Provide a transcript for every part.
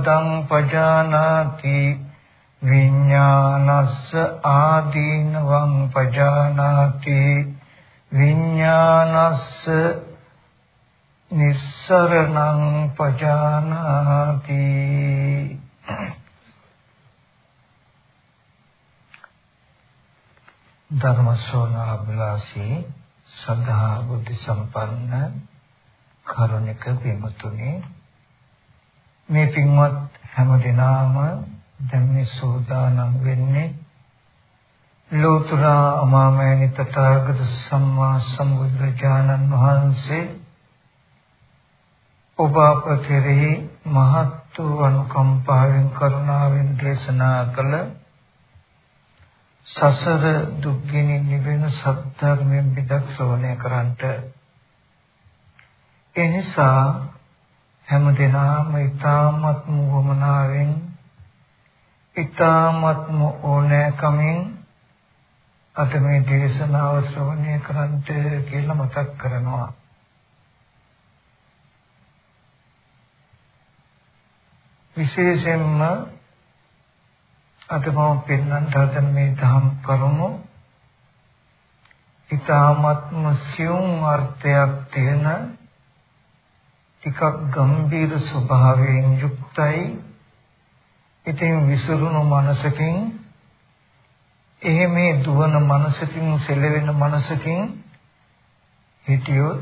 අස්සාදං පජානාති විඥානස්ස ආදීනවං පජානාති විඥානස්ස නිස්සරණං පජානාති ධර්ම ශ්‍රවණාබිලාසී සද්ධා බුද්ධ සම්පන්න කරුණික පින්තුනේ මේ පින්වත් හැම දිනාම දැන් මේ සෝදානම් වෙන්නේ ලෝතර අමාමයනි තථාගත සම්මා සම්බුදුරජාණන් වහන්සේ ඔබ අප කෙරෙහි මහත් වූ අනුකම්පාවෙන් කරුණාවෙන් දේශනා කළ සසර දුක්ගිනි නිවෙන සත්‍යයෙන් විදක් ශ්‍රවණය කරන්ට ඒ නිසා හැම දිනම ඊ타මත් වමනාවෙන් ඊ타මත් ඕනෑකමින් අද මේ දේශනාව ශ්‍රවණය කරන්ට කියලා මතක් කරනවා. විශේෂයෙන්ම අද මම පෙන්වන්න හදන මේ ධම් කරුණු ඊ타මත්ම සියුම් අර්ථයක් තියෙන ටිකක් ගම්බීර ස්වභාවයෙන් යුක්තයි. ඉතින් විසිරුණු මනසකින් එහෙම දුවන මනසකින් සෙලවෙන මනසකින් හිටියොත්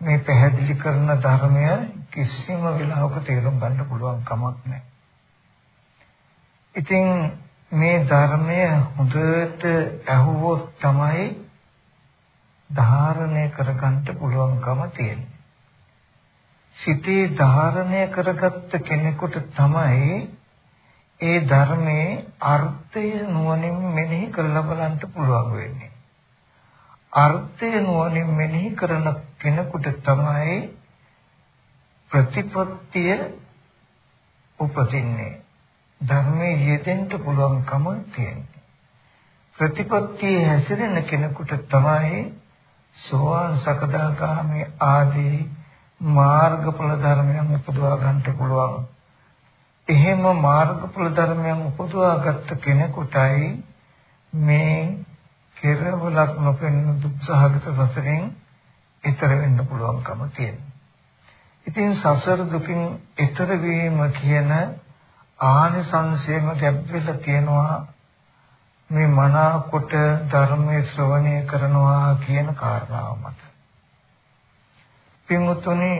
මේ පැහැදිලි කරන ධර්මය කිසිම වෙලාවක තේරුම් ගන්න පුළුවන් කමක් නැහැ ඉතින් මේ ධර්මය හොඳට ඇහුවොත් තමයි ධාරණය කරගන්න පුළුවන්කම තියෙන්නේ. සිතේ ධාරණය කරගත්ත කෙනෙකුට තමයි ඒ ධර්මයේ අර්ථය නුවණින් මෙනෙහි කරලා බලන්න පුළුවන් වෙන්නේ. අර්ථය නුවණින් මෙනෙහි කරන කෙනෙකුට තමයි ප්‍රතිපත්තිය උපදින්නේ. ධර්මයේ යෙදෙන්න පුළුවන්කම තියෙනවා. ප්‍රතිපත්තියේ හැසිරෙන කෙනෙකුට තමයි සෝවාන් සකදාගාමී ආදී මාර්ගඵල ධර්මයන් උපදවා ගන්නට පුළුවන්. එහෙම මාර්ගඵල ධර්මයන් උපදවා ගත්ත කෙනෙකුටයි මේ කෙරවලක් නොපෙනෙන දුක්සහගත සසරෙන් ඈතර වෙන්න පුළුවන්කම තියෙනවා. ඉතින් සසර දුකින් ඈතර වීම කියන ආනිසංසයම ගැඹුරට තියෙනවා මේ මනාකොට ධර්මයේ ශ්‍රවණය කරනවා කියන කාරණාව මත. පින්වතුනි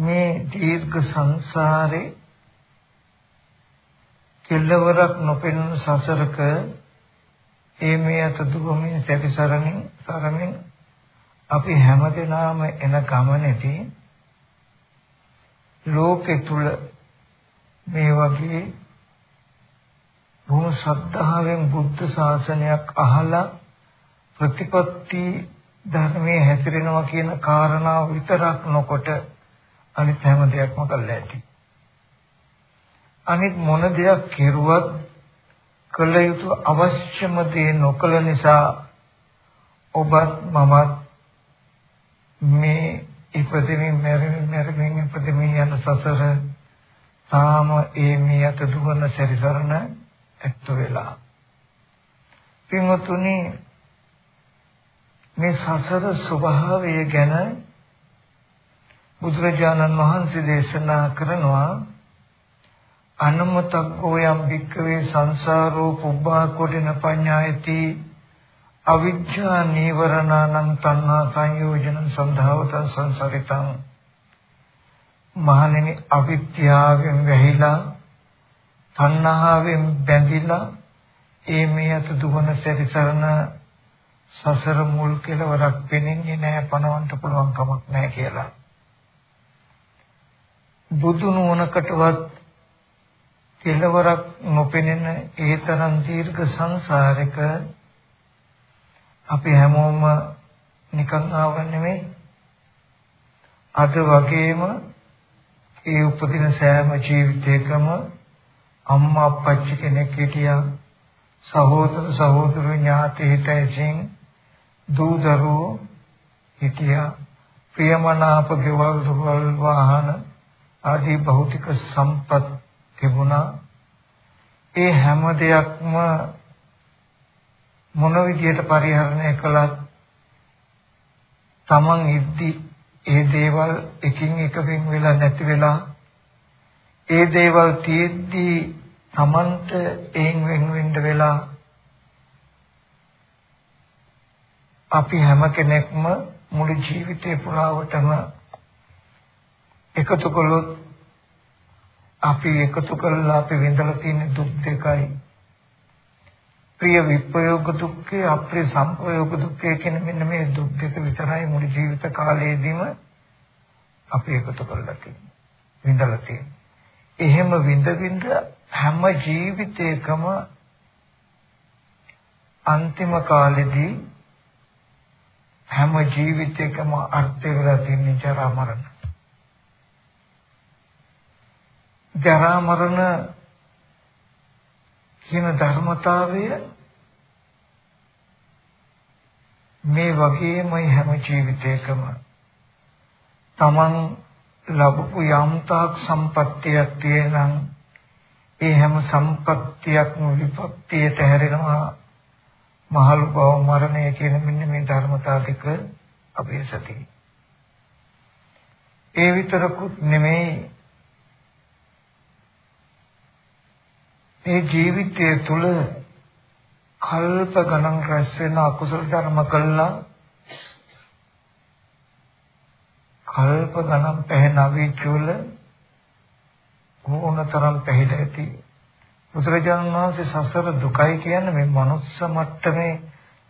මේ දීර්ඝ සංසාරේ කෙල්ලවරක් නොපෙනෙන සසරක ඒ මේ අත දුගමින් සැපසරමින් සරමින් අපි හැමදෙනාම එන ගමනේදී ලෝකෙ තුල මේ වගේ බොහොම ශ්‍රද්ධාවෙන් බුද්ධ ශාසනයක් අහලා ප්‍රතිපත්ති ධර්මයේ හැසිරෙනවා කියන කාරණාව විතරක් නොකොට අනිත් හැම දෙයක්ම කළා ඇති. අනිත් මොන දෙයක් කෙරුවත් කළ යුතු අවශ්‍යම දේ නොකළ නිසා ඔබත් මමත් මේ ඉපදෙමින් මැරෙමින් මැරෙමින් ඉපදෙමින් යන සසර තාම ඒ මේ අත දුවන සැරිසරන ඇත්ත වෙලා. පින්වතුනි මේ සසර ස්වභාවය ගැන බුදුරජාණන් වහන්සේ දේශනා කරනවා අනමතග්ගෝ යම් භික්කවේ සංසාරෝ පුබ්බා කොටින පඤ්ඤායති අවිජ්ජා නීවරණානං තණ්හා සංයෝජන සන්ධාවත සංසරිතං මහණෙනි අවිද්‍යාවෙන් වැහිලා තණ්හාවෙන් බැඳිලා ඒ මේ අත දුවන සැරිසරන සසර මුල් කෙලවරක් පෙනෙන්නේ නැහැ පණවන්න පුළුවන් කමක් නැහැ කියලා. බුදු නුවණකටවත් කෙලවරක් නොපෙනෙන ඒ තරම් දීර්ඝ සංසාරයක අපි හැමෝම නිකන් ආව නෙමෙයි. අද වගේම ඒ උපදින සෑම ජීවිතයකම අම්මා අප්පච්චි කෙනෙක් හිටියා සහෝදර සහෝදර ඥාති හිතයිසින් දූ දරුවෝ හිටියා ප්‍රියමනාප ගෙවල් දුවල් වාහන ආදී භෞතික සම්පත් තිබුණා. ඒ හැම දෙයක්ම මොන විදියට පරිහරණය කළත් Taman ඉද්දි ඒ දේවල් එකින් එක වෙන් වෙලා නැති වෙලා ඒ දේවල් තියෙද්දි Tamanට එයින් වෙන් වෙන්න වෙලා අපි හැම කෙනෙක්ම මුළු ජීවිතේ පුරාවටම එකතු කළොත් අපි එකතු කරලා අපි විඳලා තියෙන දුක් දෙකයි. ප්‍රිය විප්‍රයෝග දුක්ඛේ අප්‍රිය සංප්‍රයෝග දුක්ඛේ කියන මෙන්න මේ දුක් දෙක විතරයි මුළු ජීවිත කාලයේදීම අපි එකතු කරලා තියෙන්නේ. විඳලා තියෙන්නේ. එහෙම විඳ විඳ හැම ජීවිතයකම අන්තිම කාලෙදී හැම ජීවිතයකම අර්ථය වෙලා තියෙන ජරා මරණ. ජරා මරණ කියන ධර්මතාවය මේ වගේමයි හැම ජීවිතයකම තමන් ලැබපු යම්තාක් සම්පත්තියක් තියෙනම් ඒ හැම සම්පත්තියක්ම විපත්තියට හැරෙනවා මහලු බව මරණය කියන මෙන්න මේ ධර්මතා දෙක අපේ සතියේ. ඒ විතරකුත් නෙමෙයි ඒ ජීවිතය තුළ කල්ප ගණන් රැස් වෙන අකුසල ධර්ම කළා. කල්ප ගණන් පැහැන අවීචුල ඕනතරම් පැහිලා ඇති? බුදුරජාණන් වහන්සේ සසර දුකයි කියන්නේ මේ මනුස්ස මට්ටමේ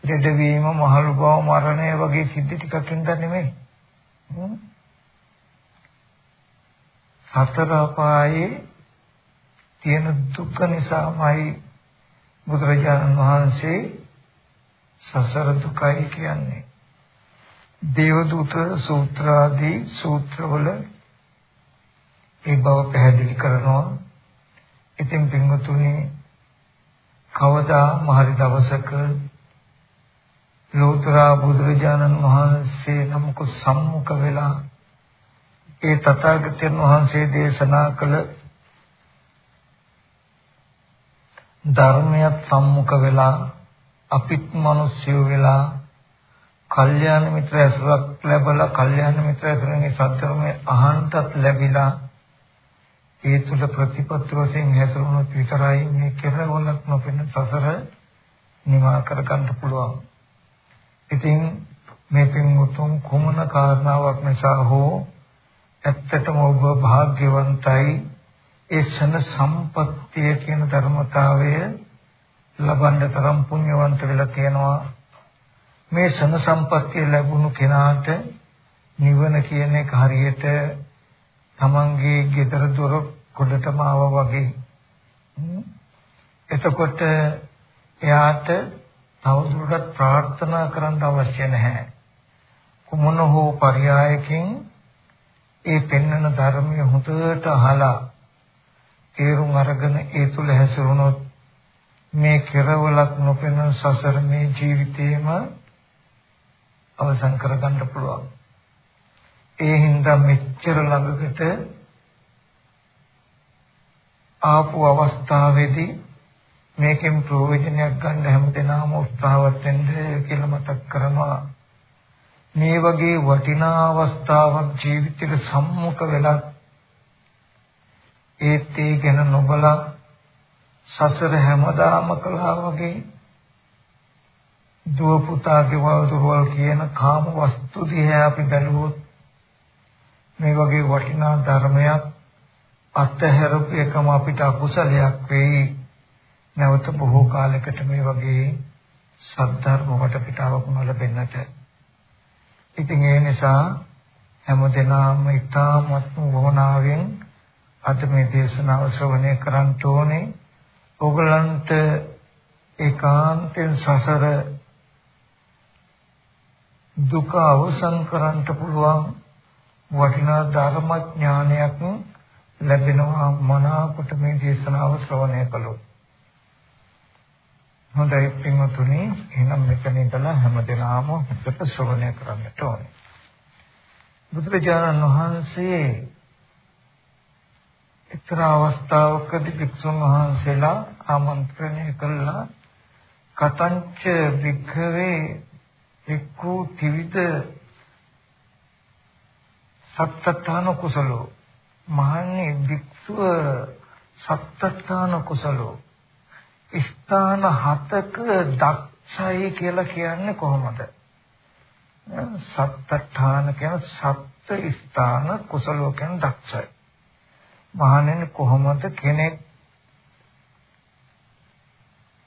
දෙඩවීම මහලු බව මරණය වගේ සිද්ධි ටිකකින් ද නෙමෙයි. සතර අපායේ තියෙන දුක නිසාමයි බුදුරජාණන් වහන්සේ සසර දුකයි කියන්නේ දේවදූත සූත්‍ර ආදී සූත්‍රවල ඒ බව පැහැදිලි කරනවා. ඉතින් පින්වතුනි කවදා මහරි දවසක ලෝතර බුදුරජාණන් වහන්සේ නමක සම්මුඛ වෙලා ඒ තථාගතයන් වහන්සේ දේශනා කළ ධර්මයක් සම්මුඛ වෙලා අපිත් මිනිස්සු වෙලා කල්යාණ මිත්‍ර ඇසුරක් ලැබලා කල්යාණ මිත්‍ර ඇසුරෙන් සත්‍යමය අහන්තත් ලැබිලා ඒ තුල ප්‍රතිපත්ති වශයෙන් හැසිරුණොත් විතරයි මේ කෙරවලක් නොපෙන සසර නිවා කර ගන්න පුළුවන්. ඉතින් මේ පින්වුතුන් කුමන කාරණාවක් නිසා හෝ ඇත්තටම ඔබ වාග්යවන්තයි ඒ ෂණ සම්පත්තිය කියන ධර්මතාවය ලබන්න තරම් පුණ්‍යවන්ත වෙලා තියෙනවා. මේ ෂණ සම්පත්තිය ලැබුණු කෙනාට නිවන කියන එක හරියට තමන්ගේ ගෙදර දොර කොටටම ආවා වගේ. එතකොට එයාට තවදුරටත් ප්‍රාර්ථනා කරන්න අවශ්‍ය නැහැ. කුමන හෝ පරයයකින් ඒ පෙන්වන ධර්මය හොඳට අහලා තේරුම් අරගෙන ඒ තුල හැසිරුණොත් මේ කෙරවලක් නොපෙනෙන සසර මේ ජීවිතේම අවසන් කරගන්න පුළුවන්. ඒ හින්දා මෙච්චර ළඟකට ආපු අවස්ථාවේදී මේකෙන් ප්‍රයෝජනයක් ගන්න හැමදෙනාම උත්සාහවත් වෙන්න කියලා මතක් කරනවා. මේ වගේ වටිනා අවස්ථාවක් ජීවිතේට සම්මුඛ වෙලා ඒත් ඒ ගැන නොබලා සසර හැමදාම කළා වගේ දුව පුතා ගෙවල් දොරවල් කියන කාම වස්තු දිහා අපි බැලුවොත් මේ වගේ වටිනා ධර්මයක් අත්හැරපු එකම අපිට අකුසලයක් වෙයි. නැවත බොහෝ කාලයකට මේ වගේ සද්ධර්ම වටපිටාවක් නොලැබෙන්නට. ඉතින් ඒ නිසා හැමදෙනාම ඊ타මත් වුණාවෙන් අද මේ දේශනාව ශ්‍රවණය කරන්න ඕනේ. ඕගලන්ට ඒකාන්තයෙන් සසර දුක අවසන් කරන්නට පුළුවන් වටිනා ධර්මඥානයක් ලැබෙනවා මනාකොට මේ දේශනාව ශ්‍රවණය කළොත්. හොඳයි පින්වතුනි එහෙනම් මෙතන ඉඳලා හැමදෙනාම හොඳට ශ්‍රවණය කරන්නට ඕනේ. බුදුරජාණන් වහන්සේ එක්තරා අවස්ථාවකදී භික්ෂුන් වහන්සේලා ආමන්ත්‍රණය කළා. කතංච වික්ඛවේ එක්කෝ ත්‍රිවිධ සත්තඨාන කුසලෝ. මහන්නේ වික්ෂුව සත්තඨාන කුසලෝ. ස්ථාන හතක දක්ෂයි කියලා කියන්නේ කොහොමද? සත්තඨාන කියන සත්ත්‍ය ස්ථාන කුසලෝ කියන දක්ෂයි. මහණෙනි කොහොමද කෙනෙක්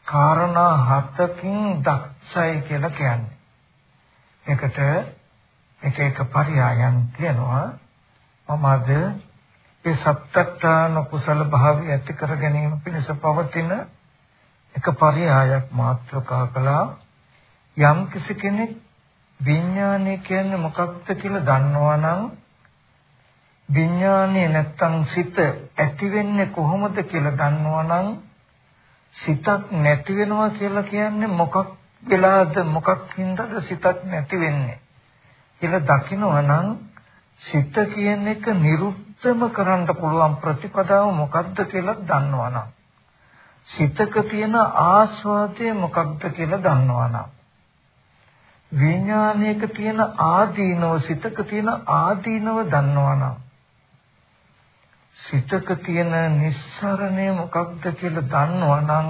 කාරණා හතකින් දක්ෂයි කියලා කියන්නේ? එකට එක එක පරයයන් තියෙනවා. මම අද ඒ සත්‍යත්තාන කුසල භාවය ඇති කර ගැනීම පිණිස පවතින එක පරයයක් මාත්‍රකා කළා. යම් කිසි කෙනෙක් විඥානය කියන්නේ මොකක්ද කියලා දන්නවනම් විඥානය නැත්තම් සිත ඇති වෙන්නේ කොහොමද කියලා දන්නවනම් සිතක් නැති වෙනවා කියලා කියන්නේ මොකක් වෙලාද මොකක් හින්දාද සිතක් නැති වෙන්නේ කියලා දකිනවනම් සිත කියන එක නිරුත්තම කරන්න පුළුවන් ප්‍රතිපදාව මොකක්ද කියලා දන්නවනම් සිතක තියෙන ආස්වාදය මොකක්ද කියලා දන්නවනම් විඥානයක තියෙන ආදීනව සිතක තියෙන ආදීනව දන්නවනම් සිතක තියෙන නිස්සරණය මොකක්ද කියලා දන්නවනම්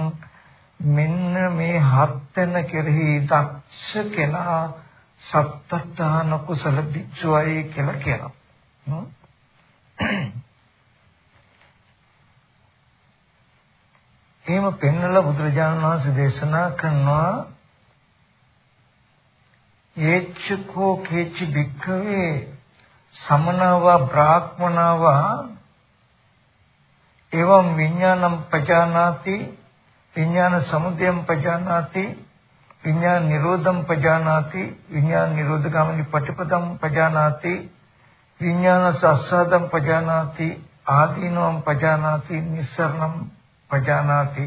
මෙන්න මේ හත් වෙන කෙරෙහි දක්ෂ කෙනා සත්තඨාන කුසල දිච්චුවයි කියලා කියනවා. එහෙම පෙන්නලා බුදුරජාණන් වහන්සේ දේශනා කරනවා ඒච්චකෝ කේචි භික්ඛවේ සමනව බ්‍රාහ්මනව එවම් විඥානම් පජානාති විඥාන සමුදයම් පජානාති විඥාන නිරෝධම් පජානාති විඥාන නිරෝධ ගාමිනී පටිපදම් පජානාති විඥාන සස්සාදම් පජානාති ආදීනවම් පජානාති නිස්සරණම් පජානාති.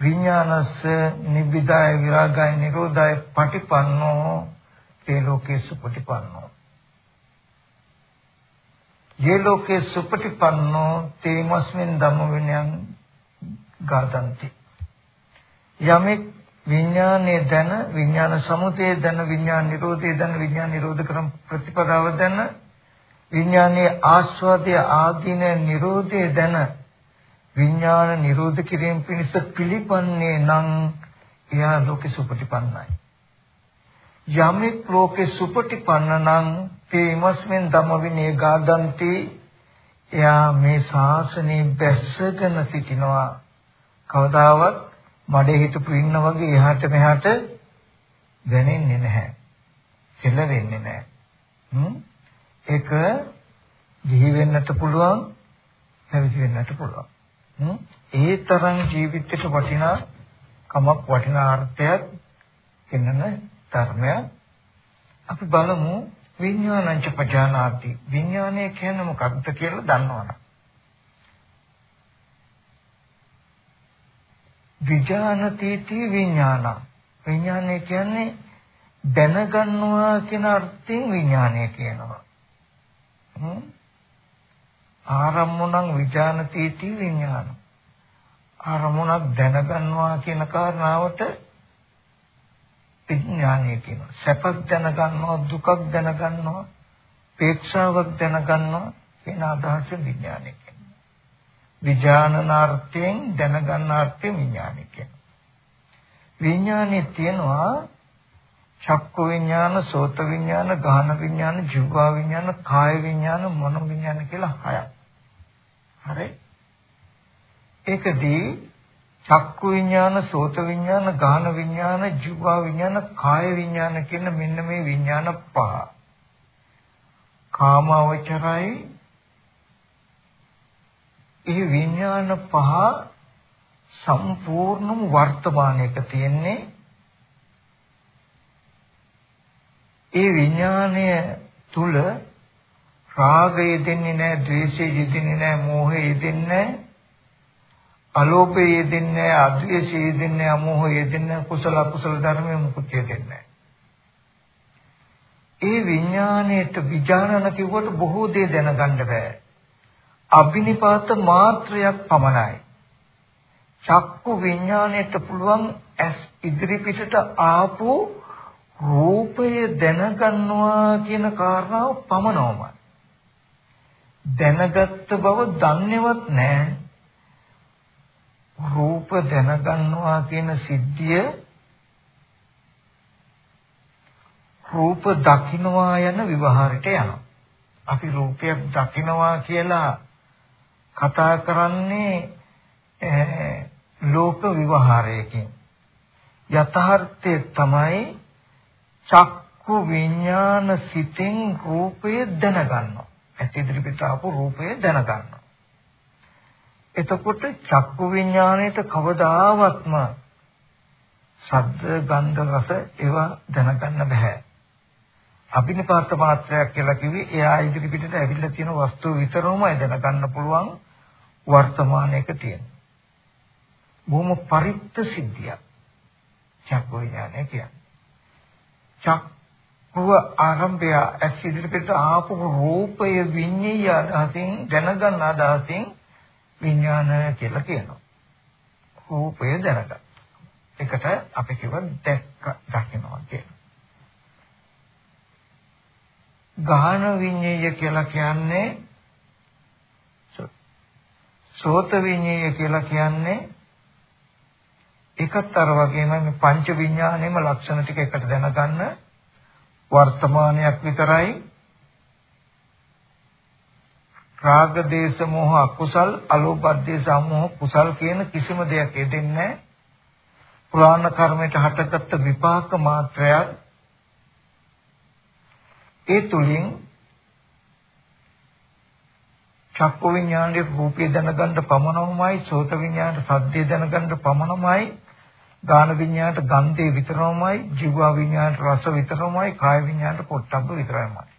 විඥානස්ස නිබ්බිදාය විරාගාය නිරෝධාය පටිපන්නෝ තේ ලෝකේසු පටිපන්නෝ යේ ලෝකේ සුපටිපන්නෝ තේමස්මින් ධම්ම විනයං ගාතන්ති යමෙක් විඥානයේ දැන විඥාන සමුදය දැන විඥාන නිරෝධය දැන විඥාන නිරෝධ කරම් ප්‍රතිපදාව දැන විඥානයේ ආස්වාදයේ ආදීන නිරෝධය දැන විඥාන නිරෝධ කිරීම පිණිස පිළිපන්නේ නම් එයා ලෝකේ සුපටිපන්නයි. යමෙක් ලෝකේ සුපටිපන්න නම් තේමස්මෙන් ධම්ම විනය ගාදන්ති එයා මේ ශාසනය බැස්සගෙන සිටිනවා කවදාවත් මඩේ හිටපු ඉන්න වගේ එහාට මෙහාට දැනෙන්නේ නැහැ. සෙල වෙන්නේ නැහැ. හ්ම් ඒක දිවි වෙන්නට පුළුවන්, පැවිදි වෙන්නට පුළුවන්. හ්ම් ඒ තරම් ජීවිතේට වටිනා කමක් වටිනා අර්ථයක් පෙන්වන ධර්මයක් අපි බලමු විඥානංච පජානාති. විඥානය කියන්නේ මොකක්ද කියලා දන්නවනේ විඥානතිති විඥාන. විඥානය කියන්නේ දැනගන්නවා කියන අර්ථයෙන් විඥානය කියනවා. ආරම්මණං විඥානතිති විඥාන. ආරම්මණක් දැනගන්නවා කියන කාරණාවට විඥානය කියනවා. සැපක් දැනගන්නවා, දුකක් දැනගන්නවා, පේක්ෂාවක් දැනගන්නවා කියන අදහස විඥානය කියනවා. විඥානනාර්ථයෙන් දැනගන්නාර්ථයෙන් විඥානය කියනවා. විඥානේ තියෙනවා චක්කු විඥාන, සෝත විඥාන, ගාහන විඥාන, ජීවා විඥාන, කාය විඥාන, මනෝ විඥාන කියලා හයක්. හරි? ඒකදී චක්කු විඥාන, සෝත විඥාන, ගාහන විඥාන, ජීවා විඥාන, කාය විඥාන කියන මෙන්න මේ විඥාන පහ. කාමවචරයි ඒ විඥාන පහ සම්පූර්ණම වර්තමානයක තියෙන්නේ ඒ විඥානය තුල රාගය දෙන්නේ නැහැ, ද්වේෂය දෙන්නේ නැහැ, මෝහය දෙන්නේ නැහැ. අලෝභය යෙදෙන්නේ නැහැ, අද්වේෂය යෙදෙන්නේ නැහැ, අමෝහය යෙදෙන්නේ නැහැ, කුසල අකුසල ධර්මයේ මුකුත් යෙදෙන්නේ නැහැ. ඒ විඥාණයට විඥානන කිව්වට බොහෝ දේ දැනගන්න බෑ. අබිනිපාත මාත්‍රයක් පමණයි. චක්කු විඥාණයට පුළුවන් ඇස් ඉදිරි පිටට ආපු රූපය දැනගන්නවා කියන කාරණාව පමණවමයි. දැනගත්ත බව දන්නේවත් නැහැ. රූප දැනගන්නවා කියන සිද්ධිය රූප දකින්නවා යන විවහාරයට යනවා. අපි රූපයක් දකින්නවා කියලා කතා කරන්නේ ලෝක විවහාරයකින්. යථාර්ථය තමයි චක්කු විඥාන සිතෙන් රූපය දැනගන්නවා. ඇති ඉදිරිපිට ආපු රූපය දැනගන්නවා. එතකොට චක්කු විඥාණයට කවදාවත්ම ශබ්ද ගන්ධ රස ඒවා දැනගන්න බෑ. අභිනිපාත මාත්‍රයක් කියලා කිව්වේ එයා ඉදිරි පිටට ඇවිල්ලා තියෙන වස්තුව විතරමයි දැනගන්න පුළුවන් වර්තමානයක තියෙන. බොහොම පරිත්ත සිද්ධියක්. චක්කු විඥානය කියන්නේ. චක්කුව ආරම්භය ඇස් ඉදිරි පිටට ආපු රූපය විඤ්ඤාය අදහසින් දැනගන්න අදහසින් විඥාන කියලා කියනවා. රූපය දැනගන්න. එකට අපි කියව දැක්ක දකින්නවා කියලා. ගාහන විඤ්ඤාය කියලා කියන්නේ සෝත විඤ්ඤාය කියලා කියන්නේ එකත් අර වගේම මේ පංච විඥානයේම ලක්ෂණ ටික එකට දැනගන්න වර්තමානයක් විතරයි රාග දේශ මොහ අකුසල් අලෝභ දේශ මොහ කුසල් කියන කිසිම දෙයක් යෙදෙන්නේ පුරාණ කර්මයට හටගත්ත විපාක මාත්‍රයක්. ඒ තුලින් චක්ක විඥානයේ රූපය දැනගන්න පමණමයි සෝත විඥානයේ සද්දය දැනගන්න පමණමයි ගාන විඥානයට ගන්ධය විතරමයි ජීව විඥානයට රස විතරමයි කාය විඥානයට පොට්ටබ්බ විතරමයි.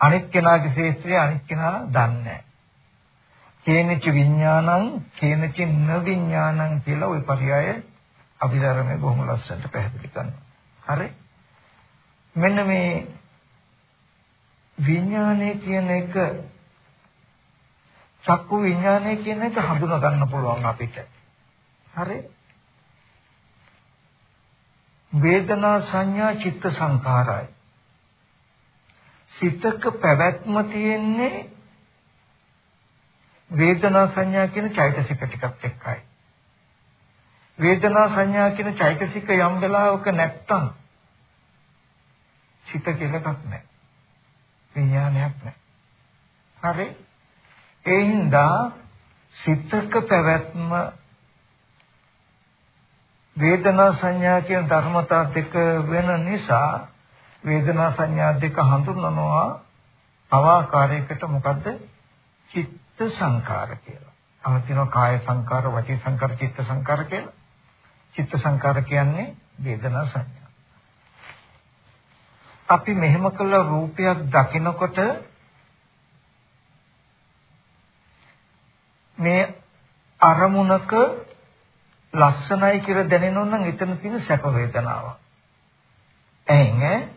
අනිත් කෙනාගේ ශේත්‍රය අනිත් කෙනා දන්නේ නැහැ. කේනච විඥානං කේනච න විඥානං කියලා ওই පරයය අභිධර්මයේ බොහොම ලස්සනට පැහැදිලි කරනවා. හරි? මෙන්න මේ විඥානය කියන එක චක්කු විඥානය කියන එක හඳුනා ගන්න පුළුවන් අපිට. හරි? වේදනා සංඥා චිත්ත සංඛාරයි. සිතක පැවැත්ම තියෙන්නේ වේදනා සංඥා කියන චෛතසික ටිකත් එක්කයි. වේදනා සංඥා කියන චෛතසික යම් වෙලාවක නැත්තම් සිත කියලා එකක් නැහැ. විඥානයක් නැහැ. හරි? ඒ හින්දා සිතක පැවැත්ම වේදනා සංඥා කියන ධර්මතා දෙක වෙන නිසා වේදනා සංඥා දෙක හඳුන්වනවා අවාකාරයකට මොකද්ද චිත්ත සංකාර කියලා. අම තියෙනවා කාය සංකාර, වචී සංකාර, චිත්ත සංකාර කියලා. චිත්ත සංකාර කියන්නේ වේදනා සංඥා. අපි මෙහෙම කළ රූපයක් දකිනකොට මේ අරමුණක ලස්සනයි කියලා දැනෙනොත් නම් එතන තියෙන සැප වේදනාවක්. එහෙන්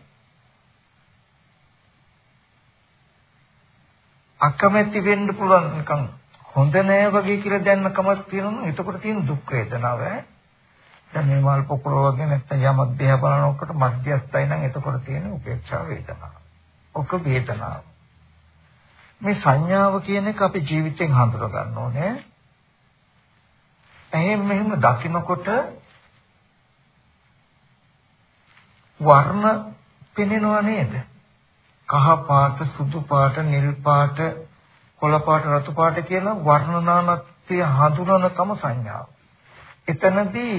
අකමැති වෙන්න පුළුවන් නිකන් හොඳ නෑ වගේ කියලා දැනන කමක් තියෙනවා එතකොට තියෙන දුක් වේදනාව ඈ මේ මල් පොකුර වගේ නැත්නම් යමක් දිහා බලනකොට මධ්‍යස්ථයි නම් එතකොට තියෙන උපේක්ෂා වේදනාව. ඔක වේදනාව. මේ සංඥාව කියන එක අපි ජීවිතෙන් හඳුනා ගන්න ඕනේ. එහෙම මෙහෙම දකිනකොට වර්ණ පෙනෙනව නේද? කහ පාට, සුදු පාට, නිල් පාට, කොළ පාට, රතු පාට කියන වර්ණනානත්‍ය හඳුනනකම සංඥාව. එතනදී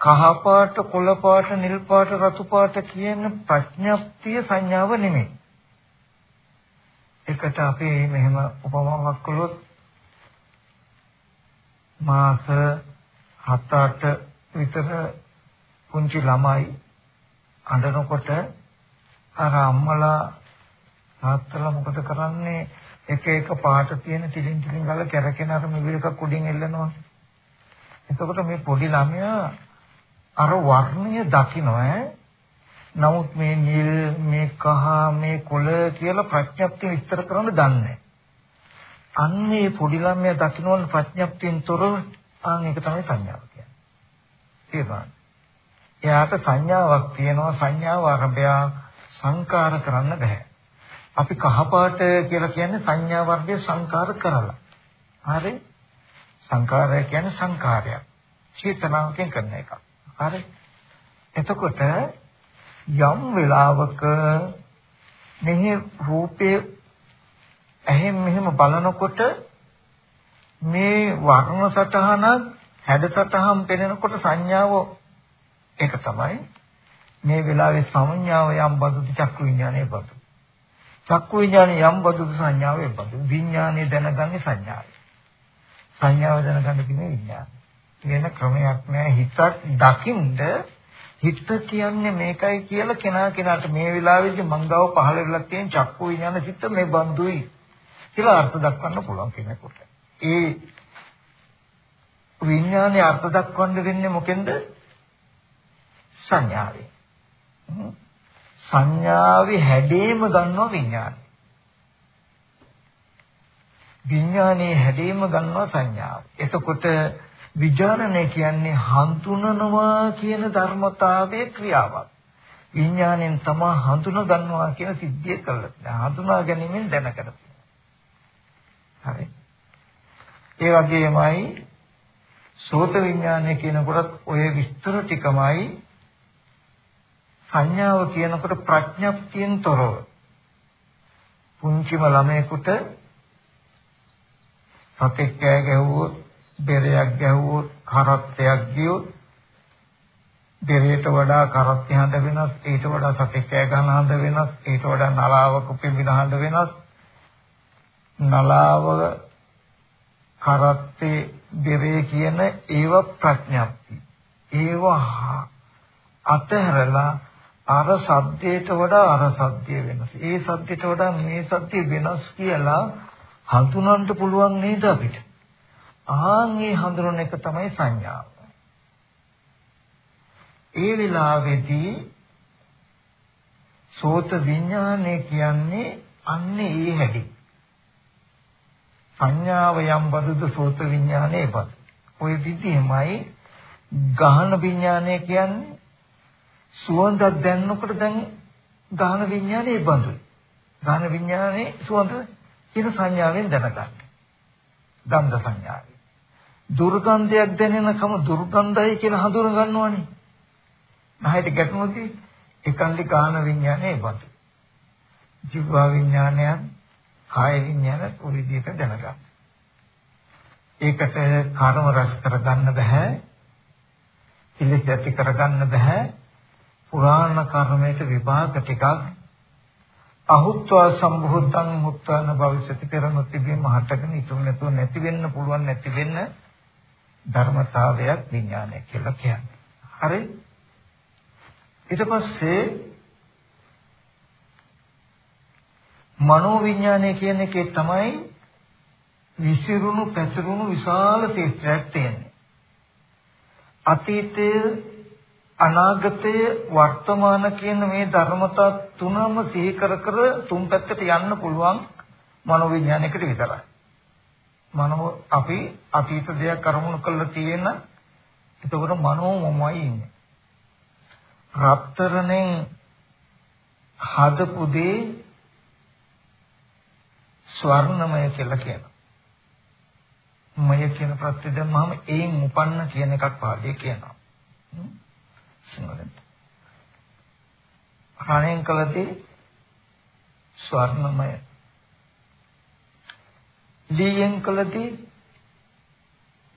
කහ පාට, කොළ පාට, නිල් පාට, රතු පාට කියන ප්‍රඥප්තිය සංඥාව නෙමෙයි. එකට අපි මෙහෙම උපමාවක් කළොත් මාස 7-8 විතර පුංචි ළමයි අඬනකොට අර අම්මලා තාත්තලා මොකද කරන්නේ එක එක පාට තියෙන තිලින් තිලින් ගාලා කැරකෙන අර මිවිලක කුඩින් එල්ලනවා. එතකොට මේ පොඩි ළමයා අර වර්ණය දකිනවා නමුත් මේ නිල් මේ කහ මේ කොළ කියලා ප්‍රඥප්තිය විස්තර කරන්න දන්නේ අන්නේ පොඩි ළමයා දකින්නවන ප්‍රඥප්තියෙන් තොරව ආන් ඒක තමයි සංඥාව කියන්නේ. තේරුණාද? එයාට සංඥාවක් තියෙනවා සංඥාව අරබය සංකාර කරන්න බෑ. අපි කහපාට කියලා කියන්නේ සංඥා වර්ගයේ සංකාර කරලා. හරි? සංකාරය කියන්නේ සංකාරයක්. චේතනාවකින් කරන එක. හරි? එතකොට යම් වෙලාවක මෙහි රූපේ ඇහෙන් මෙහෙම බලනකොට මේ වර්ණ සටහන හැඩ සටහන් පෙනෙනකොට සංඥාව ඒක තමයි මේ වෙලාවේ සංඥාව යම් බඳු චක්කු විඥානයේ බඳු. චක්කු විඥානයේ යම් බඳු සංඥාවේ බඳු. විඥානයේ දැනගන්නේ සංඥාවයි. සංඥාව දැනගන්න කියන්නේ විඥානය. වෙන ක්‍රමයක් නෑ හිතක් දකින්ද හිත කියන්නේ මේකයි කියලා කෙනා කෙනාට මේ වෙලාවේදී මංගාව පහළ වෙලා තියෙන චක්කු විඥාන සිත මේ බඳුයි කියලා අර්ථ දක්වන්න පුළුවන් කෙනෙකුට. ඒ විඥානයේ අර්ථ දක්වන්න වෙන්නේ මොකෙන්ද? සංඥාවේ. සංඥාවේ හැඩේම ගන්නවා විඥානය. විඥානයේ හැඩේම ගන්නවා සංඥාව. එතකොට විඥානනය කියන්නේ හඳුනනවා කියන ධර්මතාවයේ ක්‍රියාවක්. විඥාණයෙන් තමයි හඳුන ගන්නවා කියන සිද්ධිය කළා. හඳුනා ගැනීමෙන් දැනගන්න. හරි. ඒ වගේමයි සෝත විඥානය කියනකොටත් ඔය විස්තර ටිකමයි සංඥාව කියනකොට ප්‍රඥප්තියෙන් තොරව. පුංචිම ළමයෙකුට සතෙක් කෑ ගැහුවොත් බෙරයක් ගැහුවොත් කරත්තයක් ගියොත් බෙරයට වඩා කරත්තය හඳ වෙනස් ඊට වඩා සතෙක් කෑ ගන්න හඳ වෙනස් ඊට වඩා නලාවක පිඹින හඳ වෙනස්. නලාව කරත්තේ බෙරේ කියන ඒව ප්‍රඥප්ති. ඒව අතහැරලා අර සද්දයට වඩා අර සද්දය වෙනස්. ඒ සද්දයට වඩා මේ සද්දය වෙනස් කියලා හඳුනන්න පුළුවන් නේද අපිට? ආන් මේ හඳුනන එක තමයි සංඥාව. ඒ වෙලාවේදී සෝත විඥානය කියන්නේ අන්නේ ඒ හැටි. සංඥාව යම් බදුද සෝත විඥානේ බද. ওই විදිහමයි ගහන විඥානය කියන්නේ සුවඳක් දැනනකොට දැන් ගාන විඥානේ බඳුයි. ගාන විඥානේ සුවඳ කියන සංඥාවෙන් දැනගන්න. ගන්ධ සංඥාවෙන්. දුර්ගන්ධයක් දැනෙනකම දුර්ගන්ධයි කියලා හඳුන ගන්නවනේ. නැහැට ගැටුමදී එකල්ලි ගාන විඥානේ බඳු. ජීව විඥානය කාය විඥාන ඔය විදිහට දැනගන්න. ඒකට කර්ම රස කරගන්න බෑ. ඉලිස් ඇති කරගන්න බෑ. පුරාණ කර්මයට විපාක ටිකක් අහුත්වා සම්භූතං මුත්තන භවිෂති පෙර නොතිබීම හටගෙන ඉතුරු නැතුව නැති වෙන්න පුළුවන් නැති වෙන්න ධර්මතාවයක් විඥානය කියලා කියන්නේ. හරි? ඊට පස්සේ මනෝ විඥානය කියන එකේ තමයි විසිරුණු පැතිරුණු විශාල ක්ෂේත්‍රයක් තියෙන්නේ. අතීතයේ අනාගතය වර්තමාන කියන මේ ධර්මතා තුනම සිහි කර කර තුන් පැත්තට යන්න පුළුවන් මනෝවිඥානයකට විතරයි. මනෝ අපි අතීත දෙයක් අරමුණු කරලා තියෙන එතකොට මනෝමමයි ඉන්නේ. රත්තරණෙන් හදපු දේ ස්වර්ණමය කියලා කියනවා. මය කියන ප්‍රත්‍ය දැම්මම ඒන් උපන්න කියන එකක් පාඩේ කියනවා. සිංහලෙන්. රණෙන් කළදී ස්වර්ණමය. ලීයෙන් කළදී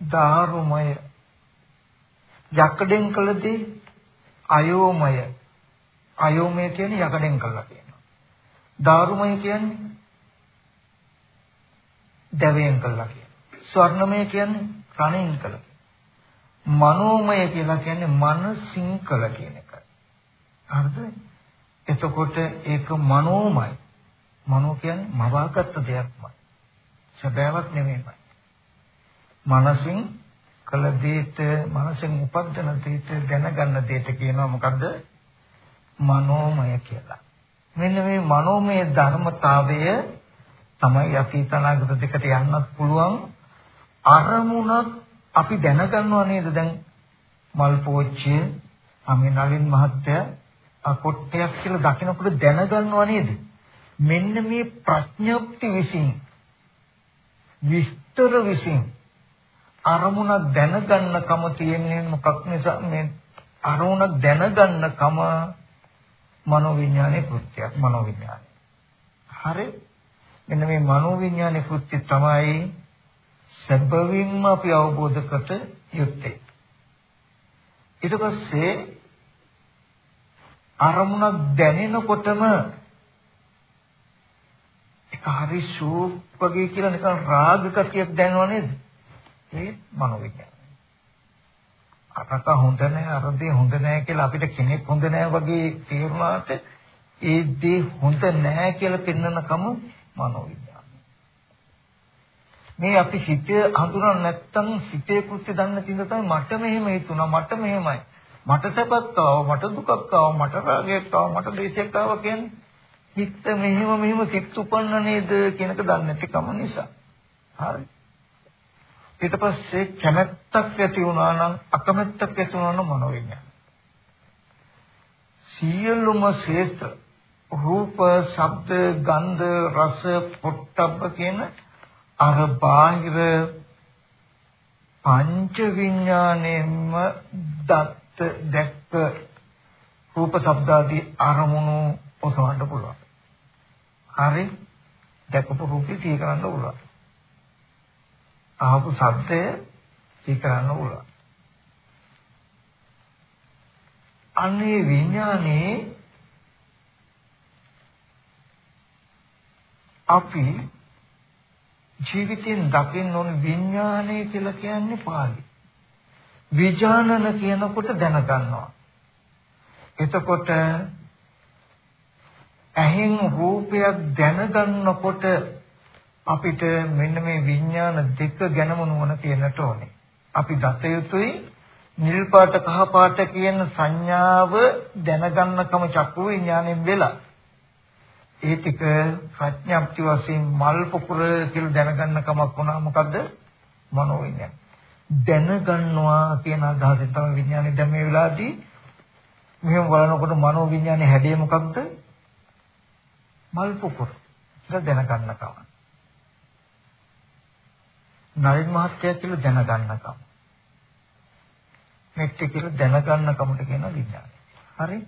දාරුමය. යකඩෙන් කළදී අයෝමය. අයෝමය කියන්නේ යකඩෙන් කළා කියනවා. දාරුමය කියන්නේ දැවයෙන් කළා කියනවා. ස්වර්ණමය කියන්නේ රණෙන් කළා. මනෝමය කියලා කියන්නේ මනසින් කළ කියන එක. හරිද? එතකොට ඒක මනෝමය. මනෝ කියන්නේ මවාගත්ත දෙයක්මයි. සැබෑවක් නෙමෙයිමයි. මනසින් කළ දෙයට මනසෙන් උපදින දෙයට දැනගන්න දෙයට කියනවා මොකද්ද? මනෝමය කියලා. මෙන්න මේ මනෝමය ධර්මතාවය තමයි අතීත අනාගත දෙකට යන්නත් පුළුවන් අරමුණක් අපි දැනගන්නවා නේද දැන් මල් පෝච්චිය අපි නලින් මහත්තයා කොට්ටයක් කියලා දකිනකොට දැනගන්නවා නේද මෙන්න මේ ප්‍රඥප්ති විසින් විස්තර විසින් අරමුණක් දැනගන්නකම තියෙන්නේ මොකක් නිසා මේ අරමුණක් දැනගන්නකම මනෝවිඥානයේ කෘත්‍යයක් මනෝවිඥානය. හරි? මෙන්න මේ මනෝවිඥානයේ කෘත්‍ය තමයි සැබවින්ම අපි අවබෝධ කට යුත්තේ. ඊට පස්සේ අරමුණක් දැනෙනකොටම ඒක හරි ෂෝක් වගේ කියලා නිකන් රාග කතියක් දැනෙනව නේද? ඒ මනෝවිද්‍යාව. අතක හොඳ නැහැ අරදී හොඳ නැහැ කියලා අපිට කෙනෙක් හොඳ නැහැ වගේ තේරුණාට ඒ දේ හොඳ නැහැ කියලා පෙන්වනකම මනෝවිද්‍යාව. මේ අපි සිතේ හඳුනන නැත්තම් සිතේ කෘත්‍ය දන්න තින්ද තමයි මට මෙහෙම හිතුණා මට මෙහෙමයි. මට සැපක් ආවා මට දුකක් ආවා මට රාගයක් ආවා මට ද්වේෂයක් ආවා කියන්නේ හිත මෙහෙම මෙහෙම සිත් උපන්න නේද කියනක දන්නේ නැතිකම නිසා. හරි. ඊට පස්සේ කැමැත්තක් ඇති වුණා නම් අකමැත්තක් ඇති වුණා නම් මනෝවිඤ්ඤාණය. සියලුම ශේත්‍ර රූප, ශබ්ද, ගන්ධ, රස, පොට්ටබ්බ කියන අර බාහිර පංච විඥාණයෙන්ම දත් දැක්ක රූප, ශබ්ද ආදී අරමුණු ඔසවන්න පුළුවන්. හරි? දැකපු රූපේ සිහි කරන්න පුළුවන්. ආපු සත්‍යය සිහි කරන්න පුළුවන්. අනේ විඥානේ අපි ජීවිතෙන් දකින්න ඕන විඥානය කියලා කියන්නේ පාළි. විඥානන කියනකොට දැනගන්නවා. එතකොට ඇහෙන් රූපයක් දැනගන්නකොට අපිට මෙන්න මේ විඥාන දෙක ගැනම නුවණ තියෙන්නට ඕනේ. අපි දත යුතුයි නිල් පාට කහ පාට කියන සංඥාව දැනගන්නකම චක්කු විඥාණයෙන් වෙලා. ඒ ටික ප්‍රඥාප්ති වශයෙන් මල් පුපුර කියලා දැනගන්න කමක් වුණා මොකද්ද? මනෝ විඥාන. දැනගන්නවා කියන අදහසෙන් තමයි විඥානේ දැන් මේ වෙලාවේදී මෙහෙම බලනකොට මනෝ විඥානේ හැඩය මොකක්ද? මල් පුපුර. ඒක දැනගන්නකම. නලින් මහත්ය කියලා දැනගන්නකම. මෙච්ච කියලා දැනගන්නකමට කියන විඥානය. හරි?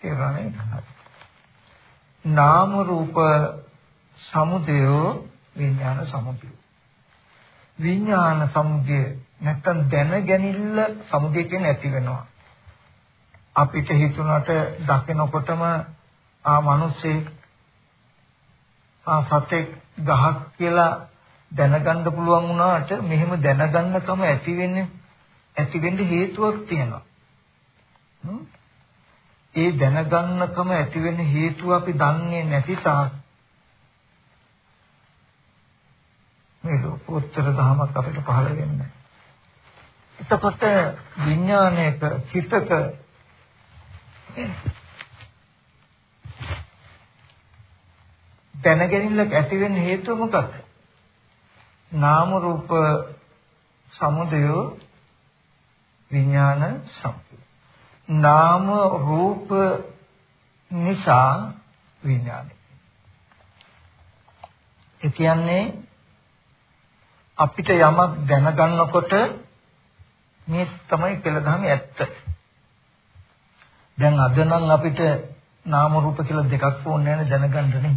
තේරුණානේ? නාම රූප සමුදය විඥාන සමුදය. විඥාන සමුදය නැත්තම් දැනගැනිල්ල සමුදය කියන්නේ ඇති වෙනවා. අපිට හිතුණට දකිනකොටම ආ මිනිස්සේ ආ සතෙක් ගහක් කියලා දැනගන්න පුළුවන් වුණාට මෙහෙම දැනගන්නකම ඇති වෙන්නේ ඇති වෙන්න හේතුවක් තියෙනවා. ඒ දැනගන්නකම ඇති වෙන්න හේතුව අපි දන්නේ නැති තාක් මේ ලෝකෝත්තර ධමයක් අපිට පහළ වෙන්නේ. එතකොට විඥානයක චිතක දැනගැනිල්ලක් ඇති වෙන්න හේතුව මොකක්ද? නාම රූප සමුදය විඥාන සම්පූර්ණ. නාම රූප නිසා විඥානය. ඒ කියන්නේ අපිට යමක් දැනගන්නකොට මේ තමයි පෙළ දහමේ ඇත්ත. දැන් අද නම් අපිට නාම රූප කියලා දෙකක් ඕනේ නැහැ දැනගන්න නේ.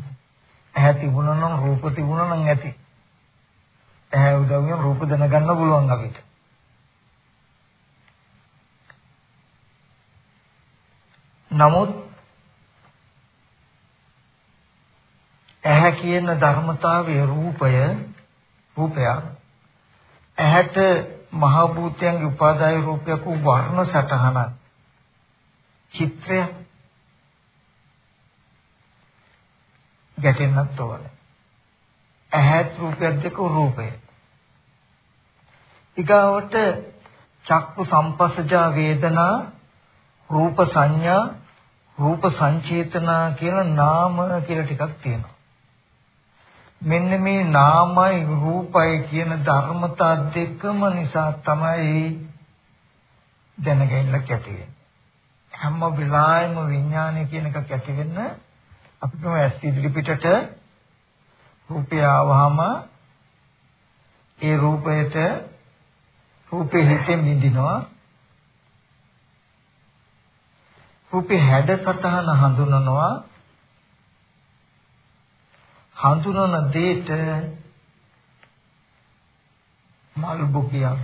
ඇහැ තිබුණා නම් රූප තිබුණා නම් ඇති. ඇහැ උදව්වෙන් රූප දැනගන්න පුළුවන් අපිට. නමුත් ඇහැ කියන ධර්මතාවයේ රූපය රූපය ඇහැට මහ භූතයන්ගේ උපාදාය රූපයක් වූ වර්ණ සටහනක් චිත්‍රය ගැටෙන්නත් ඕනේ. ඇහත් රූපයක් දෙක රූපය. ඊගාවට චක්කු සම්පස්සජා වේදනා රූප සංඥා රූප සංචේතනා කියලා නාම කියලා ටිකක් තියෙනවා. මෙන්න මේ නාමයි රූපයි කියන ධර්මතා දෙකම නිසා තමයි දැනගැනලා කැටි වෙන්නේ. හැම වෙලාවෙම විඥානය කියන එකක් ඇති වෙන්න අපිටම ඇස් ඉදිරි පිටට රූපය ආවහම ඒ රූපයට රූපේ හිතෙන් විඳිනවා රූපේ හැඩ සතහන හඳුනනවා. හඳුනන දෙයට මල් බුකියක්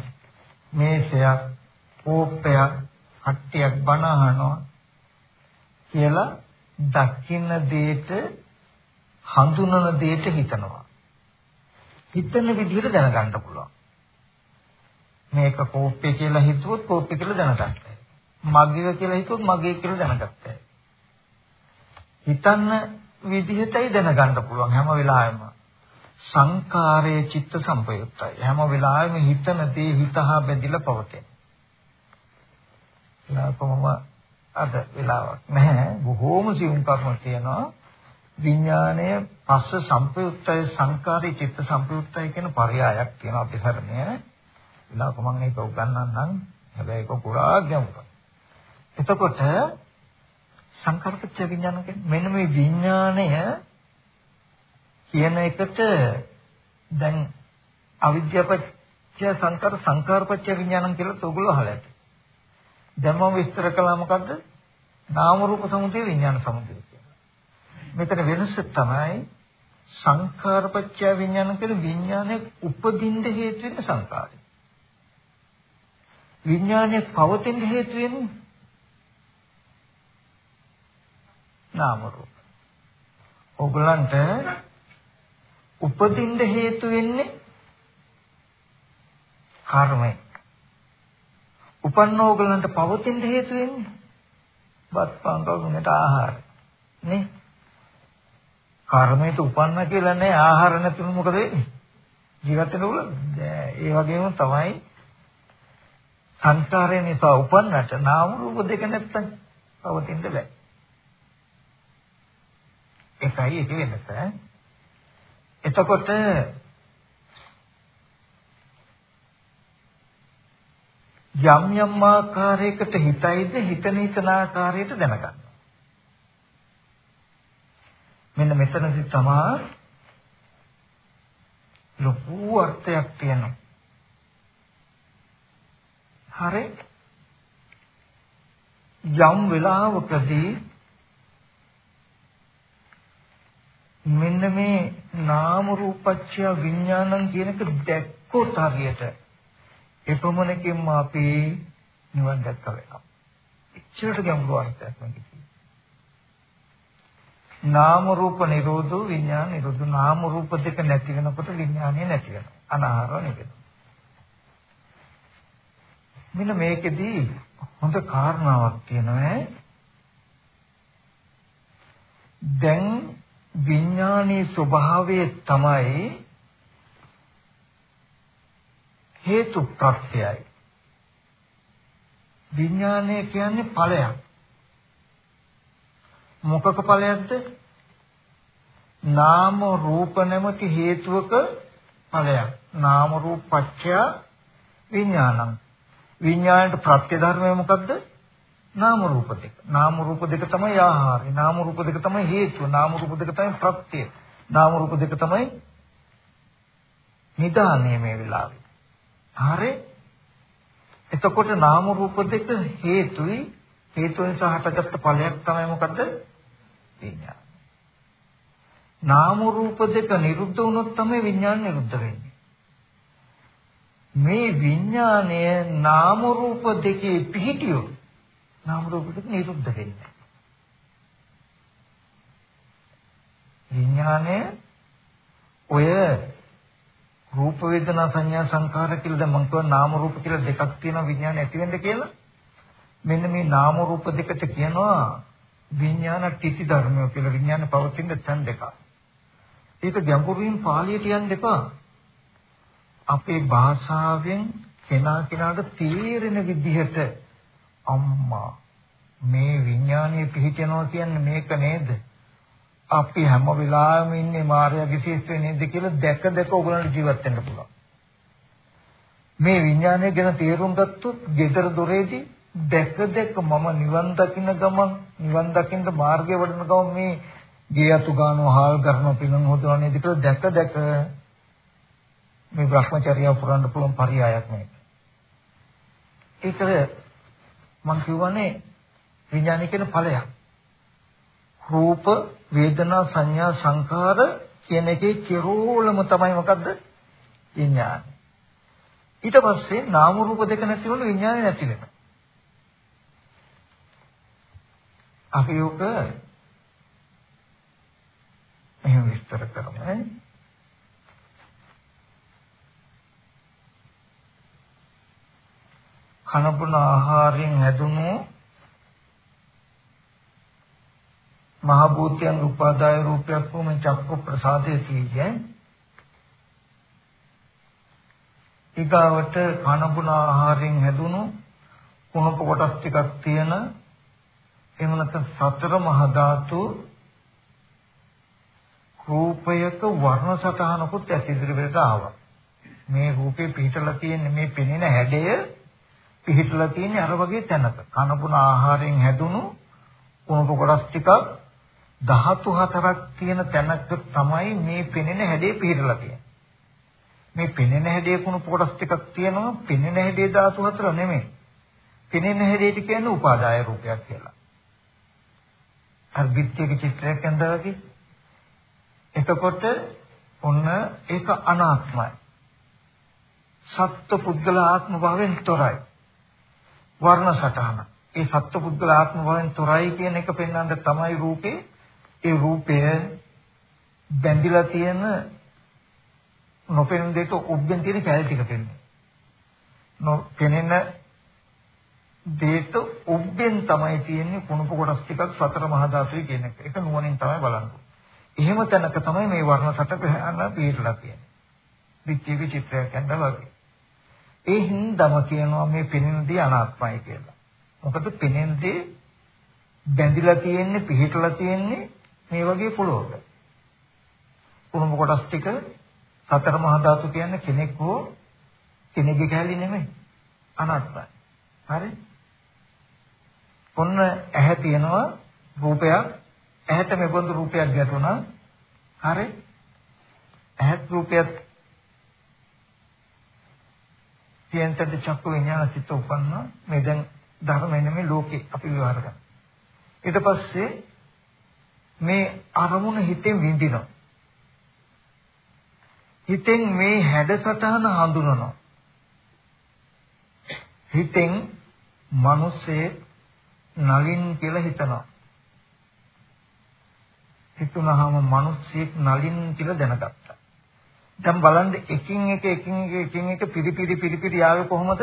මේසයක් කෝප්පයක් කට්ටියක් බණ අහනවා කියලා දකින්න දෙයට හඳුනන දෙයට හිතනවා. හිතන විදිහට දැනගන්න පුළුවන්. මේක කෝප්පේ කියලා හිතුවොත් කෝප්පේ කියලා දැනගත්තා මග්ගය කියලා හිතුවොත් මගේ කියලා දැනගත්තා හිතන්න විදිහටයි දැනගන්න පුළුවන් හැම වෙලාවෙම සංකාරයේ චිත්ත සංපයුක්තයි හැම වෙලාවෙම හිතන දේ හිතහා බැඳිලා පවතේ. කොහොම අද වෙලාවක් නැහැ බොහෝම සිවුම් කර්ම තියෙනවා විඥාණය පස්ස සංපයුක්තයි සංකාරී චිත්ත සංපයුක්තයි කියන පරයයක් තියෙනවා අපි සරණය. විලාක මම ඒක උගන්වන්නම් හැබැයි ඒක පුරා ගැඹුරයි. එතකොට සංකල්පච්ච විඥාන කියන්නේ මෙන්න මේ විඥාණය කියන එකට දැන් අවිද්‍යාපච්ච සංකාර සංකාරපච්ච විඥානං කියලා තෝගල අහලා ඇති. දැන් මම විස්තර කළා මොකද්ද? නාම රූප සමුදය විඥාන සමුදය කියලා. මෙතන වෙනස තමයි සංකාරපච්ච විඥාන කියන විඥානයේ උපදින්න හේතු වෙන සංකාරය. විඥානයේ පවතින හේතු වෙන්නේ නාම රූප. ඕගලන්ට උපදින්න හේතු වෙන්නේ කර්මය. උපන්න ඕගලන්ට පවතින්න හේතු වෙන්නේ බත් පාන් කවුරුන්ට ආහාර. නේ? කර්මයට උපන්න කියලා නෑ ආහාර නැතුණු මොකද වෙන්නේ? ජීවත් වෙන්න උල ඒ වගේම තමයි සංස්කාරය නිසා උපන්නට නාම රූප දෙක නැත්තම් පවතින්න බෑ. ඒකයි ඒක වෙනස. එතකොට යම් යම් ආකාරයකට හිතයිද හිතන හිතන ආකාරයට දැනගන්න. මෙන්න මෙතනදි තමයි ලොකු අර්ථයක් තියෙනවා. හරි යම් වෙලාවකදී මෙන්න මේ නාම රූපච්ඡය විඥානං කියන එක දැක්කොත් හරියට එපමණකින්ම අපි නිවන් දැක්ක වෙනවා. එච්චරට ගැඹුරු අර්ථයක් මේකේ නාම රූප නිරෝධෝ විඥාන නිරෝධ නාම රූප දෙක නැති වෙනකොට විඥානය නැති වෙනවා. අනාහාර නෙවෙයි. මෙන්න මේකෙදී හොඳ කාරණාවක් තියෙනවා. දැන් විඥානයේ ස්වභාවය තමයි හේතු ප්‍රත්‍යයයි. විඥානය කියන්නේ ඵලයක්. මොකක ඵලයක්ද? නාම රූප නැමැති හේතුවක ඵලයක්. නාම රූප පත්‍ය විඥානං. විඥාණයට ප්‍රත්‍ය ධර්මය මොකද්ද? නාම රූප දෙක. නාම රූප දෙක තමයි ආහාරය. නාම රූප දෙක තමයි හේතුව. නාම රූප දෙක තමයි ප්‍රත්‍ය. නාම රූප දෙක තමයි නිදානේ මේ වෙලාවේ. හරි? එතකොට නාම රූප දෙක හේතුයි හේතු නිසා හටගත්ත ඵලයක් තමයි මොකද්ද? විඥාන. නාම රූප දෙක නිරුද්ධ වුණොත් තමයි විඥාන නිරුද්ධ වෙන්නේ. මේ විඥාණය නාම රූප දෙකේ පිහිටියොත් නාම රූප දෙක නිරුද්ධ වෙන්නේ. විඥාණය ඔය රූප වේදනා සංඥා සංකාර කියලා දැන් මම කියනවා නාම රූප කියලා දෙකක් තියෙනවා විඥාන ඇති වෙන්න කියලා. මෙන්න මේ නාම රූප දෙකට කියනවා විඥාන තිති ධර්මය කියලා විඥාන පවතින තැන් දෙකක්. ඒක ගැඹුරින් පාළියට යන්න එපා. අපේ භාෂාවෙන් කෙනා කෙනාට තේරෙන විදිහට අම්මා මේ විඥානීය පිහිටනවා කියන්නේ මේක නේද? අපි හැම වෙලාවෙම ඉන්නේ මායාවේ ශේෂ්ත්‍රේ නේද කියලා දැක දැක ඔයගොල්ලන්ට ජීවත් වෙන්න පුළුවන්. මේ විඥානය ගැන තේරුම් ගත්තොත් gedara දොරේදී දැක දැක මම නිවන් දකින්න ගමන් නිවන් දකින්න මාර්ගය වඩන ගමන් මේ ගේ අතු ගන්නව හාල් කරන පිනන් හොදවන්නේ නේද කියලා දැක දැක මේ Brahmacharya පුරන්න පුළුවන් පරියායක් මේක. ඒකද මම කියවනේ විඥානය කියන ඵලයක්. රූප, වේදනා, සංඥා, සංකාර කියන එකේ කෙරෝලම තමයි මොකද්ද? විඥානය. ඊට පස්සේ නාම රූප දෙක නැති වුණු විඥානය නැති වෙනවා. අපි උක එහෙම විස්තර කරමු කනබුන ආහාරයෙන් හැදුණු මහ භූතයන් උපාදාය රූපයක් වූ චක්ක ප්‍රසාදයේ සීයේ ඊගාවට කනබුන ආහාරයෙන් හැදුණු කුණප කොටස් ටිකක් තියෙන එහෙම නැත්නම් සතර මහා ධාතු රූපයක වර්ණ සටහනකුත් ඇස් ඉදිරියට ආවා. මේ රූපේ පිටලා තියෙන මේ පෙනෙන හැඩය පිහිටලා තියෙන්නේ අර වගේ තැනක. කනබුන ආහාරයෙන් හැදුණු කුණප කොටස් ටිකක් ධාතු හතරක් තියෙන තැනක තමයි මේ පෙනෙන හැඩේ පිහිටලා තියෙන්නේ. මේ පෙනෙන හැඩේ කුණප කොටස් ටිකක් තියෙනවා පෙනෙන හැඩේ ධාතු හතර නෙමෙයි. පෙනෙන හැඩේට කියන්නේ උපාදාය රූපයක් කියලා. අර විත්‍යක චිත්‍රයක් ඇඳලා එතකොට ඔන්න ඒක අනාත්මයි. සත්ත්ව පුද්ගල ආත්ම භාවයෙන් තොරයි. වර්ණ සටහන. ඒ සත්පුද්ගල ආත්ම භාවයෙන් තොරයි කියන එක පෙන්වන්න තමයි රූපේ ඒ රූපය බැඳිලා තියෙන නොපෙනෙන දෙයට උබ්බෙන් තියෙන කැල ටික පෙන්වන්නේ. නොපෙනෙන දෙයට උබ්බෙන් තමයි තියෙන්නේ කුණප කොටස් ටිකක් සතර මහා ධාතුයි කියන එක. ඒක නුවණින් තමයි බලන්නේ. එහෙම තැනක තමයි මේ වර්ණ සටහන පිළිලා තියෙන්නේ. විචිවි චිත්‍රයක් ඇඳලා වගේ. ඒ හින්දාම කියනවා මේ පෙනෙන දේ අනාත්මයි කියලා. මොකද පෙනෙන දේ බැඳිලා තියෙන්නේ පිහිටලා තියෙන්නේ මේ වගේ පොළොවට. කුණු කොටස් ටික සතර මහා ධාතු කියන්නේ කෙනෙක් හෝ කෙනෙක්ගේ කැලි නෙමෙයි. අනාත්මයි. හරි? ඔන්න ඇහැ තියෙනවා රූපයක් ඇහැට මෙබඳු රූපයක් ගැටුණා. හරි? ඇහත් රූපයක් සියන්තද චක්කු විඥාන සිත උපන්නා මේ දැන් ධර්මය නෙමෙයි ලෝකේ අපි විවහාර කරන. ඊට පස්සේ මේ අරමුණ හිතෙන් විඳිනවා. හිතෙන් මේ හැඩසටහන හඳුනනවා. හිතෙන් මිනිස්සේ නලින් කියලා හිතනවා. හිතුනහම මිනිස්සෙක් නලින් කියලා දැනගත්තා. දැන් බලන්න එකින් එක එකින් එක එකින් එක පිරිපිරි පිරිපිරි ආවේ කොහොමද?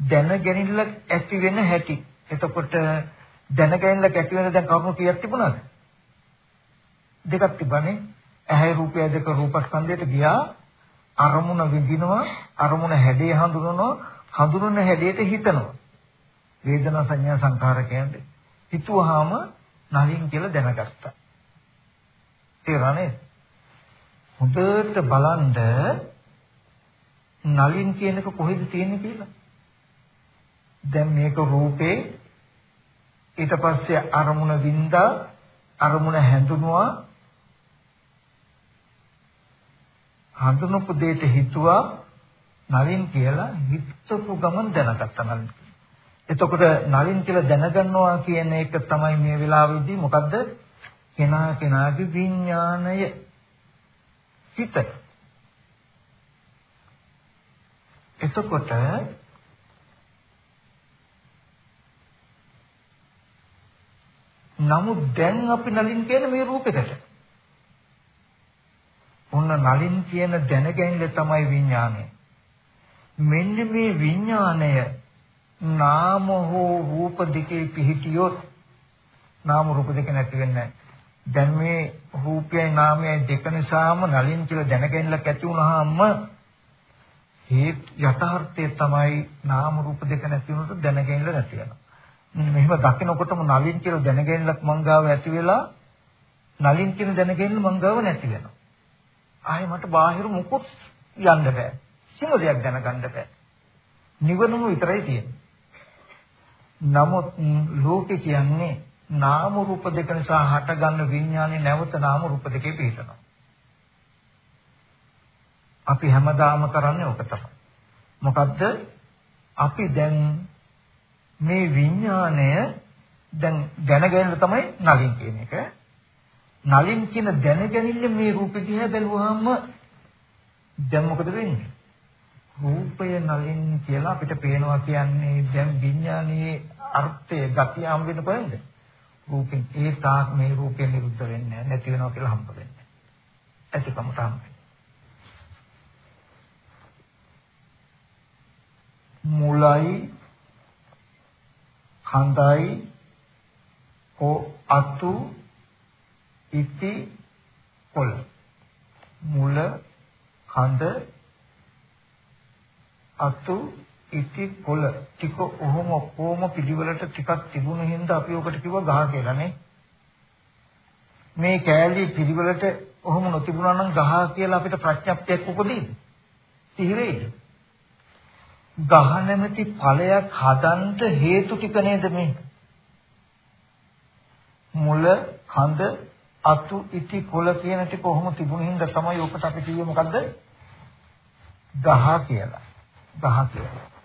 දැනගැනිල්ල ඇති වෙන හැටි. එතකොට දැනගැනිල්ල ඇති වෙන දැන් කරුණු කීයක් තිබුණාද? දෙකක් තිබුණේ. ඇහැ රූපය දෙක රූපස්කන්ධයට ගියා. අරමුණ විඳිනවා, අරමුණ හැඩේ හඳුනනවා, හඳුනන හැඩයට හිතනවා. වේදනා සංඥා සංඛාර කියන්නේ හිතුවාම නලින් කියලා දැනගත්තා. තේරුණා නේද? හොඳට බලන්න නලින් කියන එක කොහෙද තියෙන්නේ කියලා. දැන් මේක රූපේ ඊට පස්සේ අරමුණ වින්දා අරමුණ හැඳුනුවා හඳුනපු දෙයට හිතුවා නලින් කියලා හිතපු ගමන් දැනගත්තා නලින්. එතකොට නලින් කියලා දැනගන්නවා කියන එක තමයි මේ වෙලාවේදී මොකද්ද? කෙනා කෙනාගේ විඥාණය සිත. එතකොට නමුත් දැන් අපි නලින් කියන මේ රූපෙකට ඔන්න නලින් කියන දැනගැනීම තමයි විඥානය. මෙන්න මේ විඥාණය නාම හෝ රූප දෙකේ පිහිටියොත් නාම රූප දෙක නැති වෙන්නේ දැන් මේ රූපයයි නාමයයි දෙක නිසාම නලින් කියලා දැනගැනලක් ඇති වුනහම හේත් යථාර්ථය තමයි නාම රූප දෙක නැති වුණොත් දැනගැනල නැති වෙනවා. මෙහෙම දකිනකොටම නලින් කියලා දැනගැනලක් මංගාව ඇති වෙලා නලින් කියන දැනගැනල මංගාව නැති වෙනවා. ආයේ මට බාහිර මුකුත් යන්න බෑ. කිසිම දෙයක් දැනගන්න බෑ. නිවනම විතරයි තියෙන්නේ. නමුත් ලෝකේ කියන්නේ නාම රූප දෙක නිසා හටගන්න විඥානේ නැවත නාම රූප දෙකේ පිහිටනවා. අපි හැමදාම කරන්නේ ඔක තමයි. මොකද්ද? අපි දැන් මේ විඥාණය දැන් දැනගෙන තමයි නලින් කියන එක. නලින් කියන දැනගැනිල්ල මේ රූපෙ දිහා බැලුවාම දැන් මොකද වෙන්නේ? රූපය නලින් කියලා අපිට පේනවා කියන්නේ දැන් විඥානයේ අර්ථය ගතිය හම් වෙන කොහෙන්ද? රූපෙන් ඒ තාක් මේ රූපය නිරුද්ධ වෙන්නේ නැති වෙනවා කියලා හම්බ වෙන්නේ. ඇතිකම තමයි. මුලයි කඳයි හෝ අතු ඉති පොළ මුල කඳ අතු ඉති පොළ ටික ඔහොම ඔක්කොම පිළිවෙලට ටිකක් තිබුණු හින්දා අපි ඔකට කිව්වා ගහ කියලා නේ මේ කෑලි පිළිවෙලට ඔහොම නොතිබුණා නම් ගහ කියලා අපිට ප්‍රඥප්තියක් උපදීද සිහි වෙයිද ගහ නැමැති ඵලයක් හදන්න හේතු ටික නේද මේ මුල කඳ අතු ඉති කොළ කියන ටික කොහොම තිබුණ හින්දා තමයි ඔකට අපි කිව්වේ මොකද්ද? ගහ කියලා. ගහ කියලා.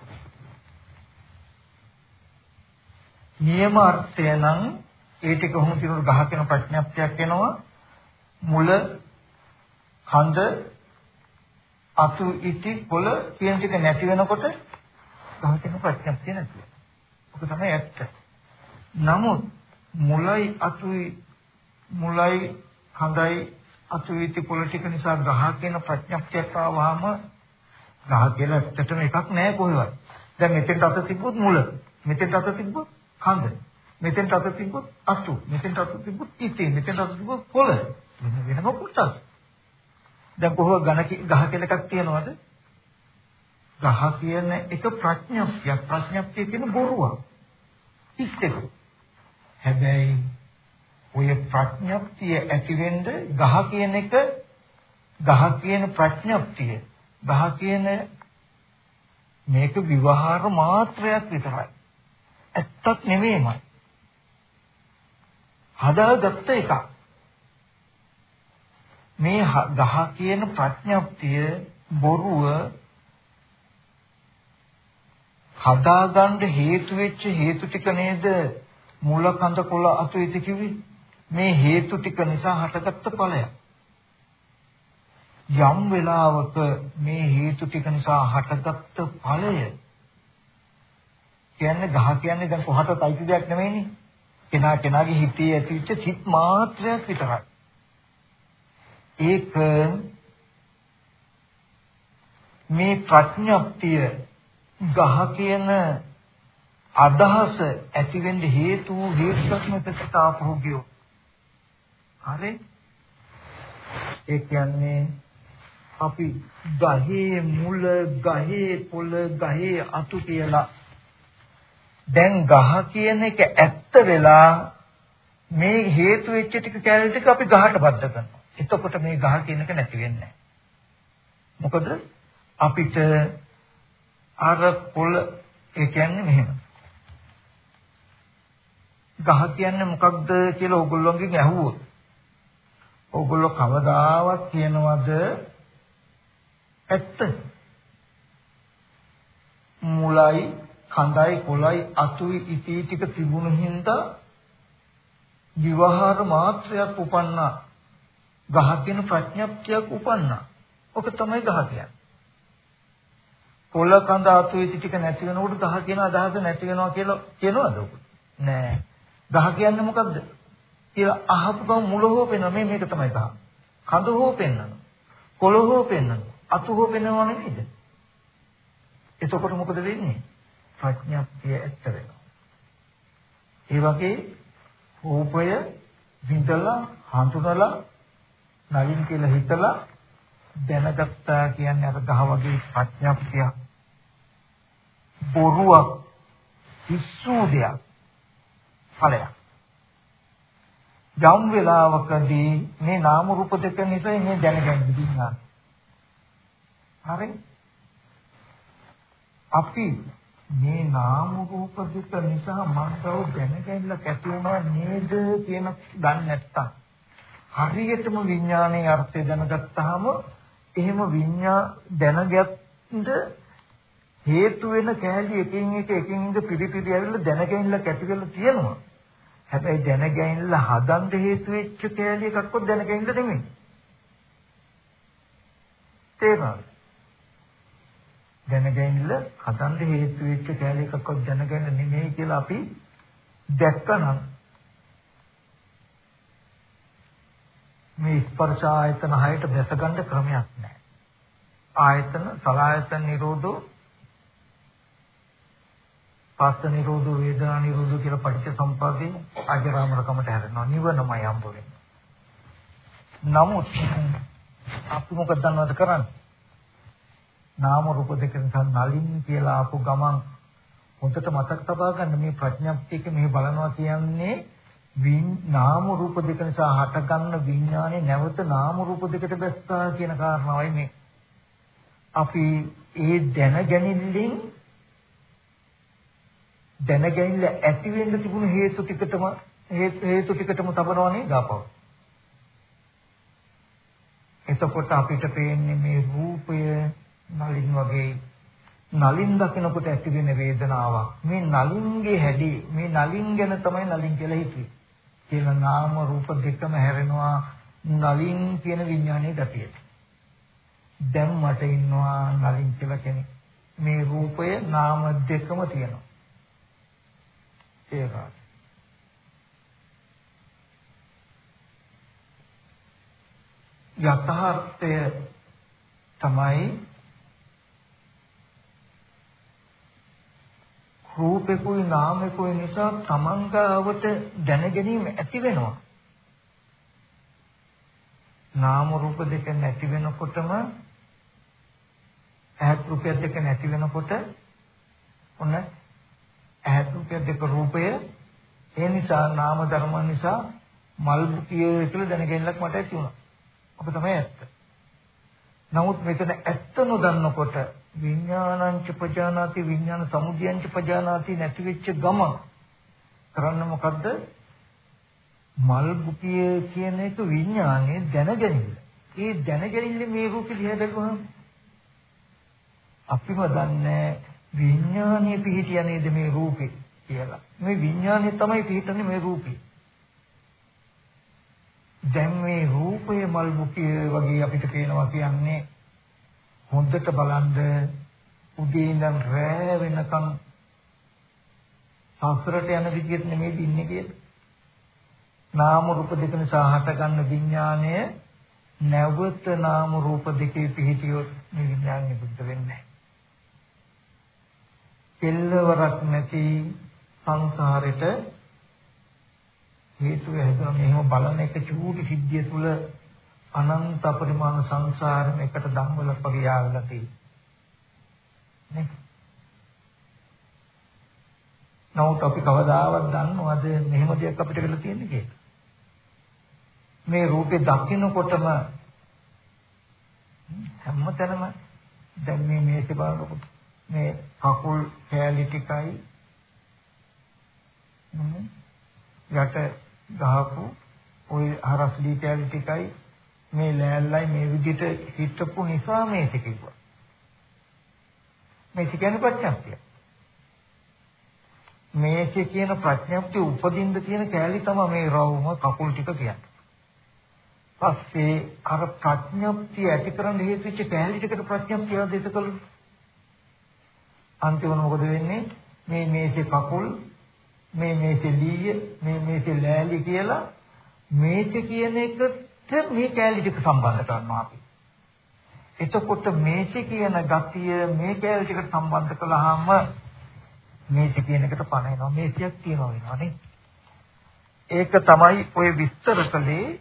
නියම අර්ථය නම් ඒ ටික කොහොම තිබුණ ගහ කියන ප්‍රඥාප්තියක් වෙනවා. මුල කඳ අතු ඉති කොළ කියන ටික නැති වෙනකොට ගහ කියන ප්‍රඥාප්තිය නැති වෙනවා. ඔක තමයි ඇත්ත. නමුත් මුලයි අතුයි මුලයි හඳයි අසුවිති පොලිටික නිසා ගහ කියන ප්‍රඥප්තියක් ආවම ගහ කියලා ඇත්තටම එකක් නෑ කොහෙවත්. දැන් මෙතෙන්ට අත තිබ්බොත් මුල. මෙතෙන්ට අත තිබ්බොත් හඳ. මෙතෙන්ට අත තිබ්බොත් අසු. මෙතෙන්ට අත තිබ්බොත් ඉති. මෙතෙන්ට අත තිබ්බොත් පොළ. වෙන වෙනම කොටස්. දැන් කොහොම ඝන ගහ කියලා එකක් තියනවද? ගහ කියන එක ප්‍රඥප්තියක්. ප්‍රඥප්තිය කියන බොරුවක්. ඉස්සෙක. හැබැයි ඔය ප්‍රඥප්තිය ඇතිවෙන්න ගහ කියන එක ගහ කියන ප්‍රඥප්තිය ගහ කියන මේක විවහාර මාත්‍රයක් විතරයි ඇත්තක් නෙමෙයිමයි. හදාගත්ත එකක්. මේ ගහ කියන ප්‍රඥප්තිය බොරුව හදාගන්න හේතු වෙච්ච හේතු ටික නේද? මූල කඳ කොළ අතු ඉති කිව්වේ. මේ හේතු ටික නිසා හටගත්ත ඵලයක්. යම් වෙලාවක මේ හේතු ටික නිසා හටගත්ත ඵලය කියන්නේ ගහ කියන්නේ දැන් කොහටත් අයිති දෙයක් නෙමෙයිනේ. කෙනා කෙනාගේ හිතේ ඇතිවෙච්ච සිත් මාත්‍රයක් විතරයි. ඒක මේ ප්‍රඥප්තිය ගහ කියන අදහස ඇති වෙන්න හේතු හේතුත්ම පිටට ආපහු ගියෝ හරි ඒ කියන්නේ අපි ගහේ මුල ගහේ පොළ ගහේ අතු කියලා දැන් ගහ කියන එක ඇත්ත වෙලා මේ හේතු වෙච්ච ටික කැලේ ටික අපි ගහට බද්ධ කරනවා. එතකොට මේ ගහ කියන එක නැති වෙන්නේ මොකද අපිට අර පොළ ඒ කියන්නේ මෙහෙම. ගහ කියන්නේ මොකක්ද කියලා ඕගොල්ලෝගෙන් ඇහුවොත් ඕගොල්ලෝ කවදාවත් කියනවද ඇත්ත මුලයි කඳයි කොළයි අතුයි ඉති ටික තිබුණු හින්දා විවහාර මාත්‍රයක් උපන්නා. ගහ කියන ප්‍රඥප්තියක් උපන්නා. ඔක තමයි ගහ කියන්නේ කොළ කඳ අතුයි ඉති ටික නැති වෙනකොට ගහ කියන අදහස නැති වෙනවා කියලා කියනවද ඔක? නෑ. ගහ කියන්නේ මොකද්ද? කියලා අහපු ගමන් මුල හෝ පෙන්වන මේ මේක තමයි ගහ කඳ හෝ පෙන්වන. කොළ හෝ පෙන්වන. අතු හෝ පෙන්වනව නෙමෙයිද? එතකොට මොකද වෙන්නේ? ප්‍රඥප්තිය ඇත්ත වෙනවා. ඒ වගේ රූපය විඳලා හඳුනලා නලින් කියලා හිතලා දැනගත්තා කියන්නේ අර ගහ වගේ ප්‍රඥප්තිය බොරුවක් විසුදයක් ඵලයක්. යම් වෙලාවකදී මේ නාම රූප දෙක නිසා මේ දැනගන්න දින්නා. හරි? අපි මේ නාම රූප දෙක නිසා මනසව දැනගැනලා කැටි වුණා නේද කියන දන්නේ නැත්තම්. හරියටම විඥානයේ අර්ථය දැනගත්තාම එහෙම විඥා දැනගත්ද හේතු වෙන කැලි එකින් එක එකින් එක පිළිපිලි ඇවිල්ලා දැනගැනලා කැටි වෙලා තියෙනවා. හැබැයි දැනගැනලා හදන්න හේතු වෙච්ච කැලි එකක්වත් දැනගැනලා නෙමෙයි තේරෙනවද? දැනගැනිල්ල හදන්න හේතු වෙච්ච කැලේ එකක්වත් දැනගන්න නෙමෙයි කියලා අපි දැක්කනම් මේ ස්පර්ශ ආයතන හයට දැස ගන්න ක්‍රමයක් නැහැ. ආයතන සලආයතන නිරෝධෝ පස්ස නිරෝධෝ වේදනා නිරෝධෝ කියලා පටිච්ච සම්පදායේ අජරාමරකමට හැරෙනවා නිවනමයි හම්බ වෙන්නේ. නමුත් අපි මොකද දන්නවද කරන්නේ? නාම රූප දෙක නිසා නලින් කියලා ආපු ගමන් හොඳට මතක තබා ගන්න මේ ප්‍රඥප්තියක මේ බලනවා කියන්නේ නාම රූප දෙක නිසා හටගන්න විඥානේ නැවත නාම රූප දෙකට බැස්සා කියන කාරණාවයි මේ. අපි ඒ දැනගැනිල්ලෙන් දැනගැනිල්ල ඇති වෙන්න තිබුණු හේතු ටිකටම හේතු ටිකටම තබනවනේ ගාපව එතකොට අපිට පේන්නේ මේ රූපය නලින් වගේ නලින් දකිනකොට ඇති වෙන වේදනාවක්. මේ නලින්ගේ හැඩි මේ නලින් ගැන තමයි නලින් කියලා හිතුවේ. කියලා නාම රූප දෙකම හැරෙනවා නලින් කියන විඥානයේ ගතියට. දැන් මට ඉන්නවා නලින් කියලා කෙනෙක්. මේ රූපය නාම දෙකම තියෙනවා. ඒක. යථාර්ථය තමයි රූපෙකුයි නාමෙකුයි නිසා තමන්ගාවට දැනගැනීම ඇති වෙනවා. නාම රූප දෙක නැති වෙනකොටම ඇහත් රූපය දෙක නැති වෙනකොට ඔන්න ඇහත් රූපය දෙක රූපය ඒ නිසා නාම ධර්ම නිසා මල් බුතිය කියලා දැනගැනලක් මට ඇති වුණා. ඔබ තමයි ඇත්ත. නමුත් මෙතන ඇත්ත නොදන්නකොට විඥානංච පජානාති විඥාන සමුදයංච පජානාති නැති වෙච්ච ගම කරන්න මොකද්ද මල් බුකිය කියන එක විඥානේ දැනගැනීම. ඒ දැනගැනීමේ මේ රූපේ දිහා බලපුවහම අපිම දන්නේ විඥානයේ පිහිටිය නේද මේ රූපේ කියලා. මේ විඥානේ තමයි පිහිටන්නේ මේ රූපේ. දැන් මේ රූපය මල් බුකිය වගේ අපිට පේනවා කියන්නේ හොඳට බලන්න උදේ ඉඳන් රෑ වෙනකම් සසරට යන විදිහට නෙමෙයි ඉන්නේ කියලා. නාම රූප දෙක නිසා හටගන්න විඥාණය නැවත නාම රූප දෙකේ පිහිටියොත් මේ විඥානය බුද්ධ වෙන්නේ නැහැ. කෙල්ලවරක් නැති සංසාරෙට හේතු හැදෙන මෙහෙම බලන එක චූටි සිද්ධිය තුල අනන්ත පරිමාණ සංසාරෙම එකට ධම්මල වගේ ආවලා තියෙනවා. නේ? නමුත් අපි කවදාවත් දන්නවද මෙහෙම දෙයක් අපිට කරලා තියෙන්නේ කියලා? මේ රූපේ දකින්නකොටම හැමතැනම දැන් මේ මේකේ බලනකොට මේ කකුල් කෑලි ටිකයි යට ගහපු ওই හරස් දී කැලි ටිකයි මේ ලෑල්ලයි මේ විදිහට හිටපු නිසා මේක කිව්වා. මේක කියන්නේ ප්‍රඥාප්තිය. මේක කියන ප්‍රඥාප්තිය උපදින්න තියෙන කැලි තමයි මේ රවුම කකුල් ටික කියන්නේ. පස්සේ අර ප්‍රඥාප්තිය ඇති කරන්න හේතු වෙච්ච කැලි ටිකට ප්‍රඥාප්තිය ආදේශ කළොත් අන්තිමට මොකද වෙන්නේ? මේ මේසේ කකුල් මේ මේසේ දීය මේ මේසේ ලෑලි කියලා මේක කියන එකට මේ කැලි ටික සම්බන්ධ කරනවා අපි. එතකොට මේක කියන ගතිය මේ කැලි ටිකට සම්බන්ධ කළාම මේක කියන එකට පණ එනවා මේකයක් තියෙනවා වෙනවා නේ. ඒක තමයි ඔය විස්තර කළේ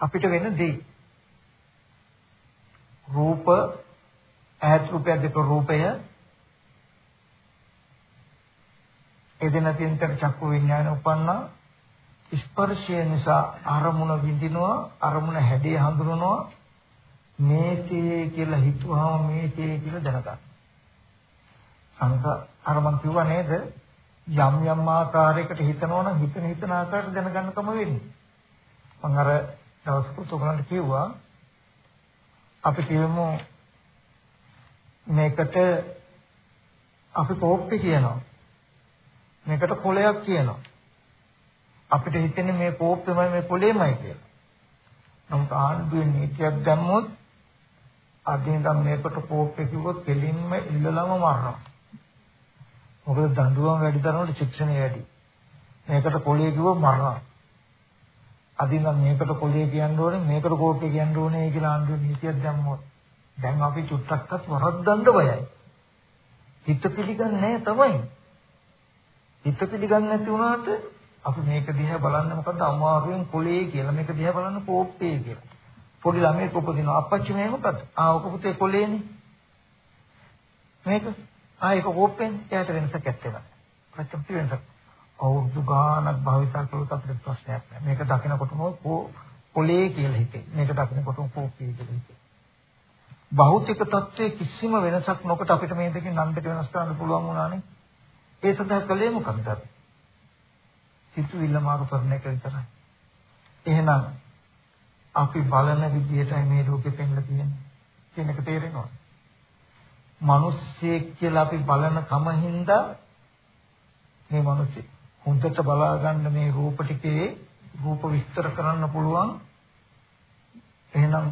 අපිට වෙන දේ. රූප ඈත් රූපය දෙක රූපය එදෙන තින්තර චක්කු විඥාන උපන්නා ස්පර්ශය නිසා අරමුණ විඳිනවා අරමුණ හැඩය හඳුනනවා මේකේ කියලා හිතුවාම මේකේ කියලා දැනගන්න. සංක අර මම කිව්වා නේද යම් යම් ආකාරයකට හිතනවනම් හිතන හිතන ආකාරයට දැනගන්නකම වෙන්නේ. මම අර දවසක උතුගලන්ට කිව්වා අපි කියමු මේකට අපි කෝප්පේ කියනවා. මේකට කොලයක් කියනවා. අපිට හිතෙන්නේ මේ කෝප්පෙමයි මේ කොලේමයි කියලා. නමුත් ආණ්ඩුවේ නීතියක් දැම්මොත් අදින්නම් මේකට කෝප්පේ කිව්වොත් කෙලින්ම ඉල්ලලම මරනවා. මොකද දඬුවම් වැඩි තරමට ශික්ෂණය වැඩි. මේකට කොලේ කිව්වොත් මරනවා. අදින්නම් මේකට කොලේ කියන්න ඕනේ මේකට කෝප්පේ කියන්න ඕනේ කියලා ආණ්ඩුවේ නීතියක් දැම්මොත් දැන් අපි චුට්ටක්වත් වරද්දන්න බයයි. හිත පිළිගන්නේ තමයි. හිත පිළිගන්නේ නැති වුණාට අපි මේක දිහා බලන්න මොකද අමාරුවෙන් කොලේ කියලා මේක දිහා බලන්න කෝප්පේ කියලා. පොඩි ළමයෙක් උපදිනවා අපච්චි මේ මොකද? ආ ඔක පුතේ කොලේනේ. මේක ආ ඒක කෝප්පෙන් එයාට වෙනසක් නැත්තේ. ප්‍රතිපත්ති වෙනසක්. අවුරුදු ගානක් භාවිතා කළොත් අපිට ප්‍රශ්නයක් නැහැ. මේක දකිනකොටම කොලේ කියලා හිතේ. මේක දකිනකොටම කෝප්පේ කියලා හිතේ. භෞතික தත්ත්වයේ කිසිම වෙනසක් නොකොට අපිට මේ දෙකෙන් නම් දෙක වෙනස් කරන්න පුළුවන් වුණානේ. ඒ සඳහා කලේ මොකක්ද? සිතුවිල්ල මාරු කරන එක විතරයි. එහෙනම් අපි බලන විදිහටයි මේ ලෝකෙ පෙන්ලා තියෙන්නේ. කියන එක තේරෙනවද? මිනිස්සෙක් කියලා අපි බලන කම හින්දා මේ මිනිස්සෙ හොඳට බලා ගන්න මේ රූප ටිකේ රූප විස්තර කරන්න පුළුවන්. එහෙනම්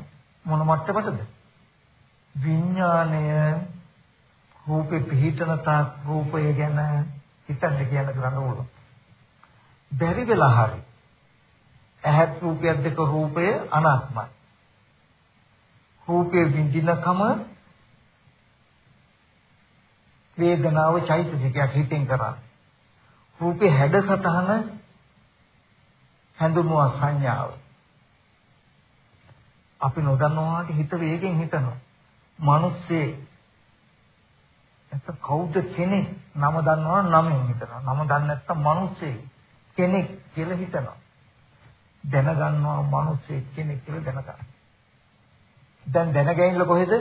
මොන මට්ටමටද? විඥාණය රූපේ පිහිටන තාක් රූපය ගැන හිතන්න කියන කරන්න ඕන. බැරි වෙලා හරි. ඇහත් රූපයක් දෙක රූපය අනාත්මයි. රූපේ විඳිනකම වේදනාව චෛතසිකයක් හිතෙන් කරා. රූපේ හැඩසතහන හැඳුමුවා සංඥාව. අපි නොදන්නවාට හිත වේගෙන් හිතනවා. මිනිස්සේ එත කවුද කෙනෙක් නම දන්නවා නමෙන් හිතනවා. නම දන්නේ නැත්නම් මිනිස්සේ කෙනෙක් කියලා හිතනවා. දැනගන්නවා මිනිස්සේ කෙනෙක් කියලා දැනගන්නවා. දැන් දැනගැනින්න කොහෙද?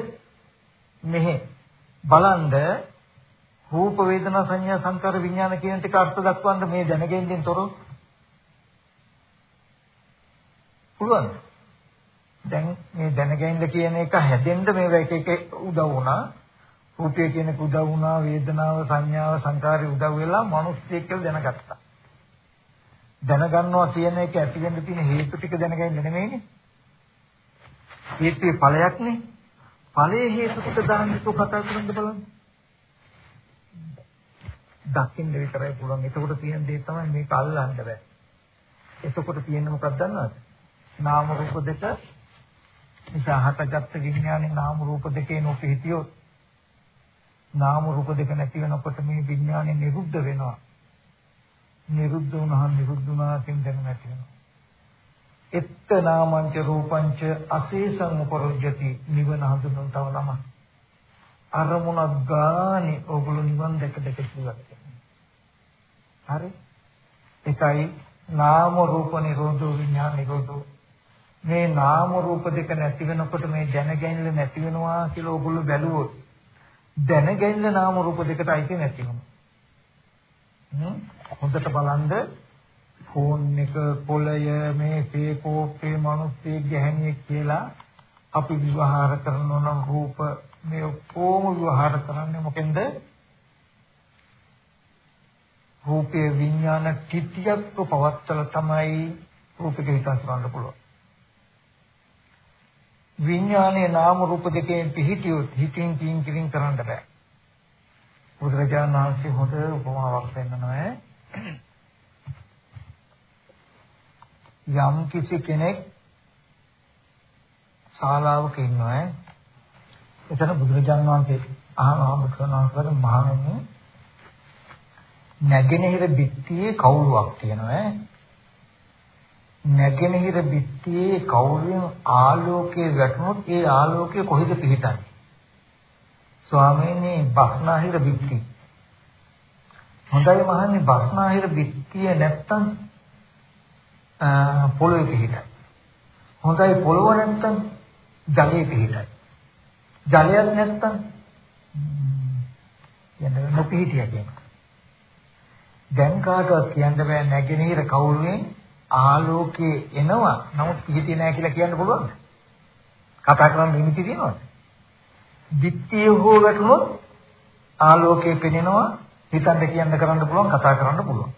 මෙහෙ. බලන්ද රූප වේදනා සංඥා සංකාර විඥාන කියන ටික අර්ථ දක්වන්න මේ දැනගැනීමෙන් තොරව පුළුවන්ද? දැන් මේ දැනගැනින්න කියන එක හැදෙන්න මේවා එක එක උදව් වුණා. රූපය කියන එක උදව් වුණා, වේදනාව, සංඥාව, සංකාරය උදව් වෙලා මිනිස්සෙක් කියලා දැනගත්තා. දැනගන්නවා කියන එක ඇති වෙන්න තියෙන හේතු ටික දැනගන්න නෙමෙයිනේ. හේතුවේ ඵලයක්නේ. ඵලයේ හේතු ටික දාන්න තු කතා කරන්න බලන්න. දකින්න විතරයි පුළුවන්. එතකොට තියෙන දේ තමයි මේක අල්ලන්න බෑ. එතකොට තියෙන්නේ මොකක්ද දන්නවද? නාම රූප දෙක නිසා හටගත් විඥානේ නාම රූප දෙකේ නොපිහිටියොත් නාම රූප දෙක නැති වෙනකොට මේ විඥානේ නිරුද්ධ වෙනවා. නිරුද්ධ වුණාම නිරුද්ධ වුණා කියන දැන නැති වෙනවා. එත්ත නාමංච රූපංච අශේෂං උපරොජ්ජති නිවන හඳුනන තව නම. අරමුණක් ගානේ ඕගොල්ලෝ නිවන් දැක දැක ජීවත් හරි? එකයි නාම රූප නිරෝධෝ විඥාන නිරෝධෝ මේ නාම රූප දෙක නැති වෙනකොට මේ දැනගැනිල්ල නැති වෙනවා කියලා ඔයගොල්ලෝ බැලුවොත් දැනගැනිල්ල නාම රූප දෙකට අයිති නැති වෙනවා. හොඳට බලන්න ෆෝන් එක පොළය මේ සේකෝපේ මිනිස්සේ ගැහණියෙක් කියලා අපි විවහාර කරනවා නම් රූප මේ ඔක්කොම විවහාර කරන්නේ මොකෙන්ද? රූපේ විඥාන කිතියක් පවත්තල තමයි රූපෙක විකාශ කරන්න පුළුවන්. විඥානයේ නාම රූප දෙකෙන් පිහිටියොත් හිතින් පින් කිරින් කරන්න බෑ. බුදුරජාණන් වහන්සේ හොඳ උපමාවක් දෙන්නවා යම් කිසි කෙනෙක් ශාලාවක ඉන්නවා. එතන බුදුරජාණන් වහන්සේ අහනවා බුදුරජාණන් වහන්සේ නැගෙනහිර බිත්තියේ කවුරුවක් තියෙනවා? නැගෙනහිර බිත්තියේ කවුරුන් ආලෝකයේ වැටුනොත් ඒ ආලෝකය කොහෙද පිහිටන්නේ ස්වාමීනි බස්නාහිර බිත්ති හොඳයි මහන්නේ බස්නාහිර බිත්තිය නැත්තම් පොළොවේ පිහිටයි. හොඳයි පොළොව නැත්තම් ජලයේ පිහිටයි. ජලයක් නැත්තම් යන්නේ නොපිහිටිය කියනවා. දැන් කාටවත් කියන්න බෑ නැගෙනහිර කවුරුවෙන් ආලෝකයේ එනවා නමුත් පිහිටියේ නැහැ කියලා කියන්න පුළුවන්ද? කතා කරන්න නිමිති තියෙනවද? දිට්ඨිය හෝ වැටුනොත් ආලෝකයේ පෙනෙනවා හිතන්න කියන්න කරන්න පුළුවන් කතා කරන්න පුළුවන්.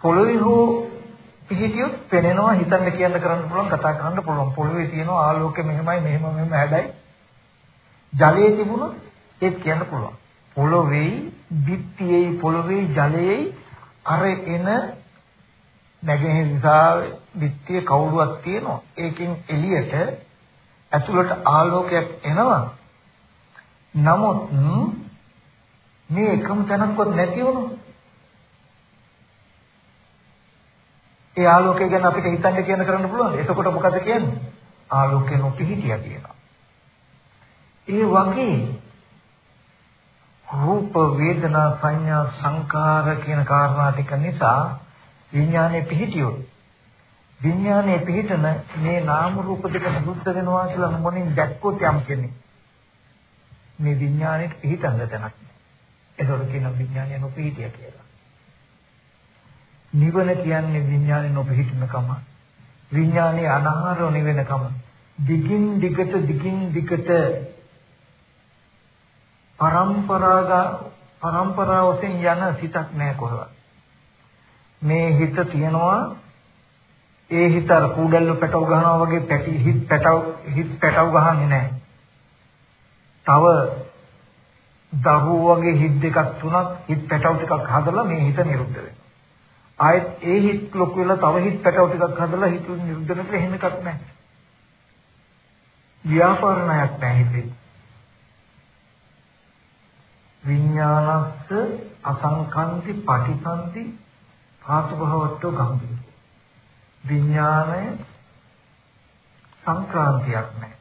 පොළොවේ හෝ පිහිටියොත් පෙනෙනවා හිතන්න කියන්න කරන්න පුළුවන් කතා කරන්න පුළුවන් පොළොවේ තියෙන ආලෝකය මෙහෙමයි මෙහෙම මෙහෙම හැඩයි ජලයේ තිබුණොත් ඒත් කියන්න පුළුවන් පොළොවේ බිත්තියේ පොළොවේ ජලයේ අර එන නැගෙනහිර දිශාවේ බිත්තිය කවුරුවක් තියෙනවා ඒකෙන් එළියට ඇතුළට ආලෝකයක් එනවා නමුත් මේ එකම තැනක්වත් නැති වුණොත් ඒ ආලෝකය ගැන අපිට හිතන්න කියන කරන්න පුළුවන්. එතකොට මොකද කියන්නේ? ආලෝකය නොපිහිටියා කියනවා. ඒ වගේ රූප වේදනා සංඥා සංකාර කියන කාරණා ටික නිසා විඥානයේ පිහිටියොත් විඥානයේ පිහිටන මේ නාම රූප දෙක නිරුද්ධ වෙනවා කියලා මොනින් දැක්කොත් යම් කෙනෙක් මේ විඥානයේ පිහිටන්න තැනක් නෑ. ඒකෝ කියන විඥානය නොපිහිටිය කියලා. නිවන කියන්නේ විඥානේ නොපිහිටනකම විඥානේ අනහරව නිවෙනකම දිගින් දිගට දිගින් දිගට පරම්පරාග පරම්පරාවකින් යන සිතක් නෑ කොහොමද මේ හිත තියනවා ඒ හිත අර කූඩල්ල පැටව ගහනවා වගේ පැටි හිත පැටව හිත පැටව ගහන්නේ නෑ තව දරුවෝ වගේ හිත දෙකක් තුනක් හිත පැටව ටිකක් හදලා මේ හිත නිරුද්ධ වෙනවා ආයෙත් ඒ හිත් ලොකු වෙලා තව හිත් පැටව ටිකක් හදලා හිත නිරුද්ධ කරලා එහෙම එකක් නැහැ. ව්‍යාපාරණයක් නැහැ හිතේ. විඥානස්ස අසංකන්ති පටිසන්ති පාතුභවට්ටෝ ගම්බි. විඥානය සංක්‍රාන්තියක් නැහැ.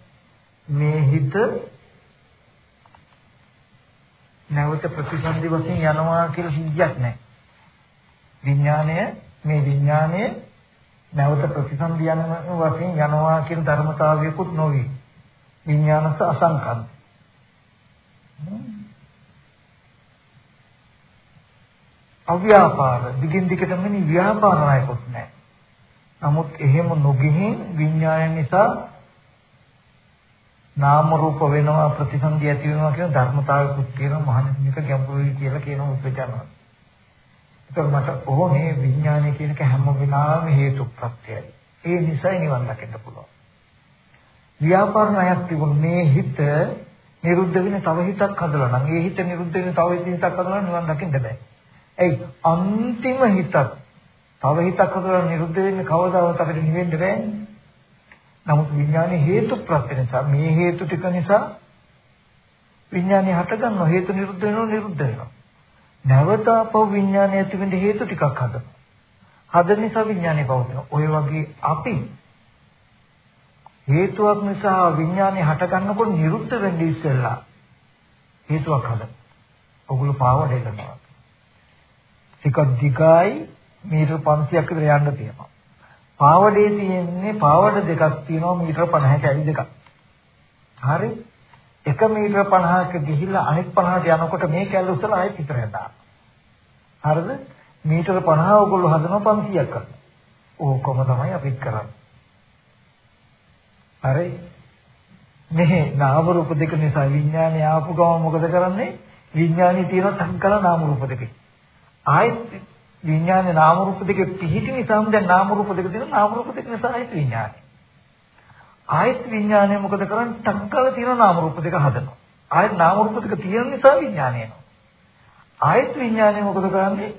මේ හිත නැවත ප්‍රතිසන්දි වශයෙන් යනවා කියලා සිද්ධියක් නැහැ. විඥාණය මේ විඥාණය නැවත ප්‍රතිසන්දියන් වශයෙන් යනවා කියන ධර්මතාවයකුත් නොවේ. විඥානස අසංකන්ත. අව්‍යාපාර දිගින් දිගටම නේ ව්‍යාපාර නායකොත් නැහැ. නමුත් එහෙම නොගෙහින් විඥානය නිසා නාම රූප වෙනවා ප්‍රතිසන්දිය ඇති වෙනවා කියන ධර්මතාවයකුත් තියෙනවා මහණෙනික ගැඹුරුයි කියලා කියන උපචාරණ. ඒක මට ඕනේ විඥානය කියන එක හැම වෙලාවෙම හේතු ප්‍රත්‍යයයි. ඒ නිසයි නිවන් දකින්න පුළුවන්. ව්‍යාපාරණයක් තිබුණ මේ හිත නිරුද්ධ වෙන තව හිතක් හදලා නම් ඒ හිත නිරුද්ධ වෙන තව හිතක් හදලා නිවන් දකින්න බෑ. එයි අන්තිම හිතක් තව හිතක් හදලා නිරුද්ධ වෙන්නේ කවදාවත් අපිට නිවෙන්න බෑනේ. නමුත් විඥානයේ හේතු ප්‍රත්‍ය නිසා මේ හේතු ටික නිසා විඥානය හටගන්නවා හේතු නිරුද්ධ වෙනවා නිරුද්ධ වෙනවා. නැවත අපව විඥානය ඇති වෙන්න හේතු ටිකක් හදනවා. හදන නිසා විඥානය පවතිනවා. ඔය වගේ අපි හේතුවක් නිසා විඥානය හට ගන්නකොට නිරුද්ධ වෙන්නේ ඉස්සෙල්ලා හේතුවක් හදන. ඔගොල්ලෝ පාවඩ එනවා. ටිකක් දිගයි මීටර 500ක් විතර යන්න තියෙනවා. පාවඩේ තියෙන්නේ පාවඩ දෙකක් තියෙනවා මීටර 50ක ඇයි දෙකක්. හරි? 1 මීටර 50ක ගිහිල්ලා අනිත් 50ට යනකොට මේ කැල්ල උස්සලා ආයෙත් ඉතරට දානවා. හරිද? මීටර 50 ඔයගොල්ලෝ හදනවා 500ක් කරනවා. ඕකම තමයි අපිත් කරන්නේ. හරි? මෙහි නාම රූප දෙක නිසා විඥානය ආපු ගම මොකද කරන්නේ? විඥානي තියෙන සංකල නාම රූප දෙකේ. ආයෙත් විඥානේ නාම රූප දෙකේ පිහිටි නිසාම දැන් නාම රූප දෙක තියෙන නාම රූප දෙක නිසා ආයෙත් විඥානය. ආයෙත් විඥානය මොකද කරන්නේ? සංකල තියෙන නාම රූප දෙක හදනවා. ආයෙත් නාම රූප දෙක තියෙන නිසා විඥානය එනවා. ආයෙත් විඥානය මොකද කරන්නේ?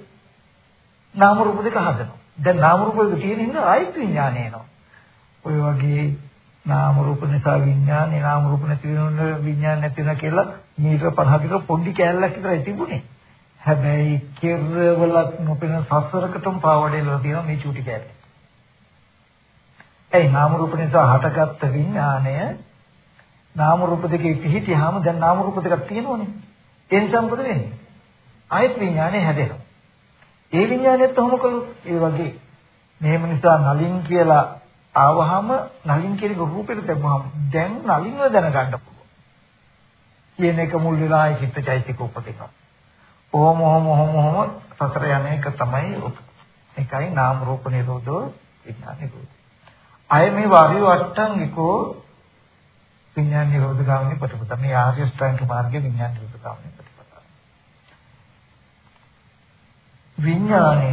නාම රූප දෙක හදනවා. දැන් නාම රූප දෙක තියෙන හින්දා ආයෙත් විඥානය එනවා. ඔය වගේ නාම රූප නිසා විඥානේ නාම රූප නැති වෙනොත් විඥාන නැති වෙන කියලා මීටර 50කට පොඩි කෑල්ලක් විතරයි තිබුණේ. හැබැයි කෙරවලක් නොපෙන සසරකටම පාවඩේලා තියෙනවා මේ චූටි කෑල්ල. ඒ නාම රූප නිසා හටගත්ත විඥානය නාම රූප දෙකේ පිහිටියාම දැන් නාම රූප දෙකක් තියෙනවනේ. ඒ නිසා මොකද වෙන්නේ? ආයත් විඥානය හැදෙනවා. ඒ විඥානයත් කොහොම කළොත් ඒ වගේ මෙහෙම නිසා නලින් කියලා ආවහම නලින් කියන රූපෙට දැම්මහම දැන් නලින්ව දැනගන්න පුළුවන්. කියන එක මුල් වෙලා ඒ චිත්තචෛතසික උපදිනවා. ඕම ඕම ඕම ඕම සතර යන එක තමයි එකයි නාම රූප නිරෝධෝ විඥාන නිරෝධ. අය මේ වාරිය වට්ටංගිකෝ විඥාන නිරෝධ ගාමිනී ප්‍රතිපද මේ ආර්ය ශ්‍රැංග මාර්ගයේ විඥාන නිරෝධ ගාමිනී ප්‍රතිපද. විඥානය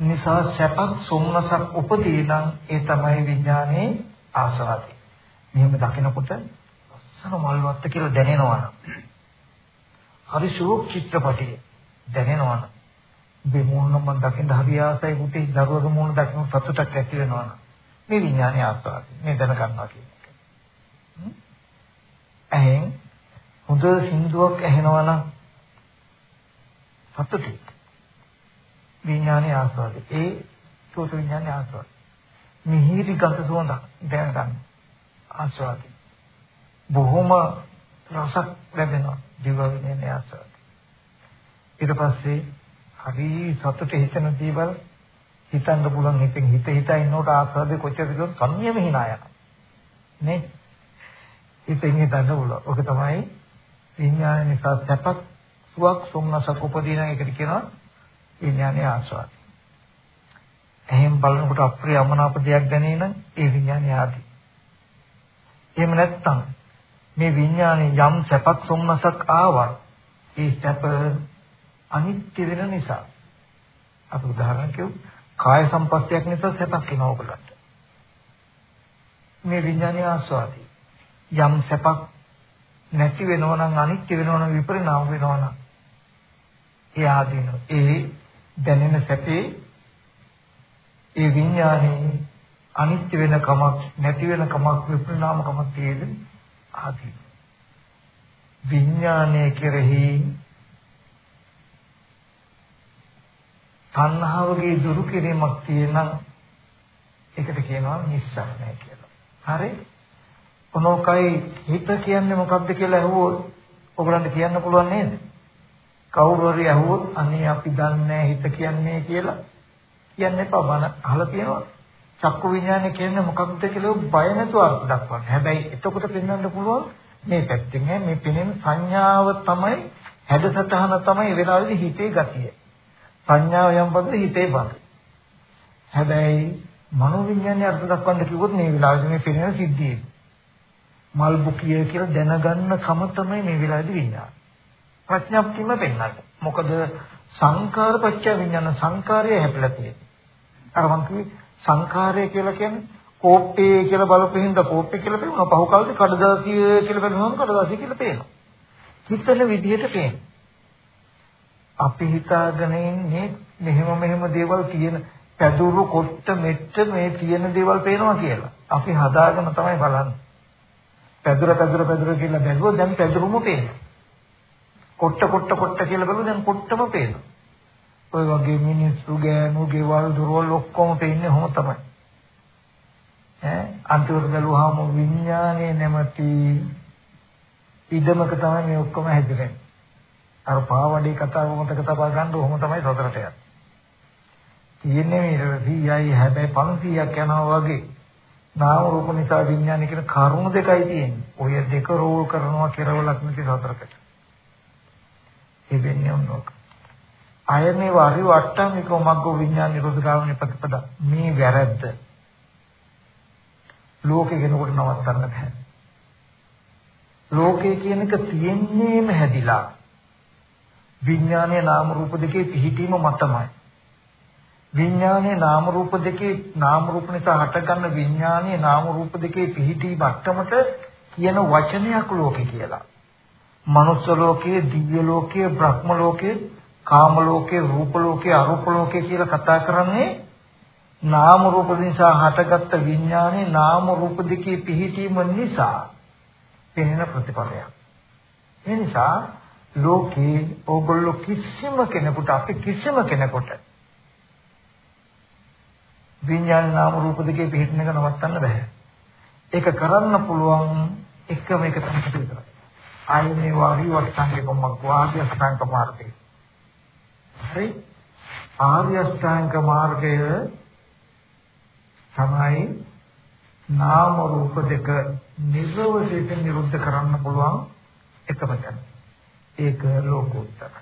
නිසා සැපක් සොම්නසක් උපදී නම් ඒ තමයි විඥානයේ ආසාවයි. මෙහෙම දකිනකොට ලස්සන මල්වත්ත කියලා දැනෙනවා. හරි ශෝක චිත්‍රපටිය දැනෙනවා. මේ මූණ මම දකින්න හරි ආසයි පුතේ දරුවගේ මූණ දකින්න සතුටක් ඇති වෙනවා. මේ විඥානයේ ආසාවයි. මේ දැන ගන්නවා කියන්නේ. එහෙන් හොඳ සින්දුවක් ඇහෙනවා නම් සතුටුයි. විඥානයේ ආස්වාදේ. ඒ සෝත විඥානයේ ආස්වාදේ. මිහිරි ගඳ සුවඳ දැන ගන්න. ආස්වාදේ. බොහොම රසක් ලැබෙනවා ජීව විඥානයේ ආස්වාදේ. ඊට පස්සේ හරි සතුට හිතෙන දේවල් හිතන්න පුළුවන් හිතෙන් හිත හිතා ඉන්නකොට ආස්වාදේ කොච්චරද කියන කන්‍යම hina යනවා. නේ? හිතෙන් හිතන්න පුළුවන්. ඔක තමයි විඥාන නිසා සැපක් සුවක් සොම්නසක් උපදින එකට කියනවා විඥානයේ ආස්වාදය. එහෙන් බලනකොට අප්‍රිය අමනාප දෙයක් දැනේ නම් ඒ විඥානය ආදී. එහෙම නැත්නම් මේ විඥානේ යම් සැපක් සොම්නසක් ආවා. ඒ සැප අනිත්‍ය වෙන නිසා. අපි උදාහරණ කියමු. කාය සම්පස්යක් නිසා සැපක් එනවා ඔයගලන්ට. මේ විඥානයේ ආස්වාදී. යම් සැපක් නැති වෙනවා නම් අනිත්‍ය වෙනවා නම් විපරිණාම වෙනවා නම් ඒ ආදීන ඒ දැනෙන සැපේ ඒ විඥානේ අනිත්‍ය වෙන කමක් නැති වෙන කමක් විපරිණාම කමක් තියෙද ආදී විඥානයේ කෙරෙහි තණ්හාවගේ දුරු කිරීමක් තියෙනම් ඒකට කියනවා නිස්සාරණය කියලා. හරි? කොනෝකයි හිත කියන්නේ මොකක්ද කියලා අහුවොත් ඔයගලන්ට කියන්න පුළුවන් නේද? කවුරු හරි අහුවොත් අනේ අපි දන්නේ හිත කියන්නේ කියලා කියන්න එපා බන අහලා තියෙනවා චක්කු විඥානය කියන්නේ මොකක්ද කියලා බය නැතුව අර්ථ දක්වන්න. හැබැයි එතකොට පෙන්වන්න පුළුවන් මේ පැත්තෙන් මේ පෙනෙන සංඥාව තමයි හැඩසටහන තමයි වෙලාවේදී හිතේ ගතිය. සංඥාව යම් පදද හිතේ බඳ. හැබැයි මනෝ විඥානය අර්ථ දක්වන්න කිව්වොත් මේ වෙලාවේදී මේ පෙනෙන සිද්ධිය. මල් බුකිය කියලා දැනගන්න කම තමයි මේ වෙලාවේදී විඥානය. ප්‍රඥප්තියම පෙන්වන්නේ. මොකද සංකාර පත්‍ය විඥාන සංකාරය හැපිලා තියෙන්නේ. අර මං කිව්වේ සංකාරය කියලා කියන්නේ කෝප්පේ කියලා බලපෙහින්ද කෝප්පේ කියලා පේනවා. පහු කාලේ කඩදාසිය කියලා බලනවාම කඩදාසිය කියලා පේනවා. හිතන විදිහට පේනවා. අපි හිතාගෙන ඉන්නේ මෙහෙම මෙහෙම දේවල් කියන පැදුරු කොට්ට මෙට්ට මේ තියෙන දේවල් පේනවා කියලා. අපි හදාගෙන තමයි බලන්නේ. පැදුර පැදුර පැදුර කියලා බැලුවොත් දැන් පැදුරුම පේනවා. කොට්ට කොට්ට කොට්ට කියලා බලුවා දැන් කොට්ටම පේනවා. ඔය වගේ මිනිස්සු ගෑනු ගෙවල් දොරවල් ඔක්කොම පේන්නේ කොහොම තමයි. ඈ අන්තිමට බැලුවාම විඥානයේ නැමැති ඉදමක තමයි මේ ඔක්කොම හැදෙන්නේ. අර පාවඩේ කතාව මතක තබා ගන්න ඕම තමයි සතරට යන්නේ. තියෙන්නේ මේ 100යි හැබැයි 500ක් යනවා වගේ නාම රූප නිසා විඥාන කියන කරුණු දෙකයි තියෙන්නේ. ඔය දෙක රෝල් කරනවා කෙරවලක් නැති සතරකට. ඒ වෙන්නේ මොනවාද? අයනේ වාරි වට්ටමිකෝ මග්ගෝ විඥාන නිරෝධගාමී ප්‍රතිපදා. මේ වැරද්ද. ලෝකේ කෙනෙකුට නවත්තන්න බෑ. ලෝකේ කියන එක තියෙන්නේම හැදිලා. විඥානයේ නාම රූප දෙකේ පිහිටීම මතමයි. විඥානයේ නාම රූප දෙකේ නාම රූප නිසා හටගන්න විඥානයේ නාම රූප දෙකේ පිහිටි මට්ටමට කියන වචනයක් ලෝකේ කියලා. මනුස්ස ලෝකයේ, දිව්‍ය ලෝකයේ, බ්‍රහ්ම ලෝකයේ, කාම ලෝකයේ, රූප ලෝකයේ, අරූප ලෝකයේ කියලා කතා කරන්නේ නාම රූප නිසා හටගත්ත විඥානයේ නාම රූප දෙකේ පිහිටීම නිසා පෙනෙන ප්‍රතිඵලයක්. ඒ නිසා ලෝකේ ඕගොල්ලෝ කිසිම කෙනෙකුට අපි කිසිම කෙනෙකුට විඥාන නාම රූප දෙකේ පිහිටන එක නවත්තන්න බෑ. ඒක කරන්න පුළුවන් එකම එක තමයි විතරයි. ආයනේ වාහි වස්තංගේ කොම්මක් වාහි අෂ්ටාංග මාර්ගය. හරි? ආර්ය අෂ්ටාංග මාර්ගය තමයි නාම රූප දෙක නිරවශේෂ නිරුද්ධ කරන්න පුළුවන් එකම තැන. ඒක ලෝකෝත්තර.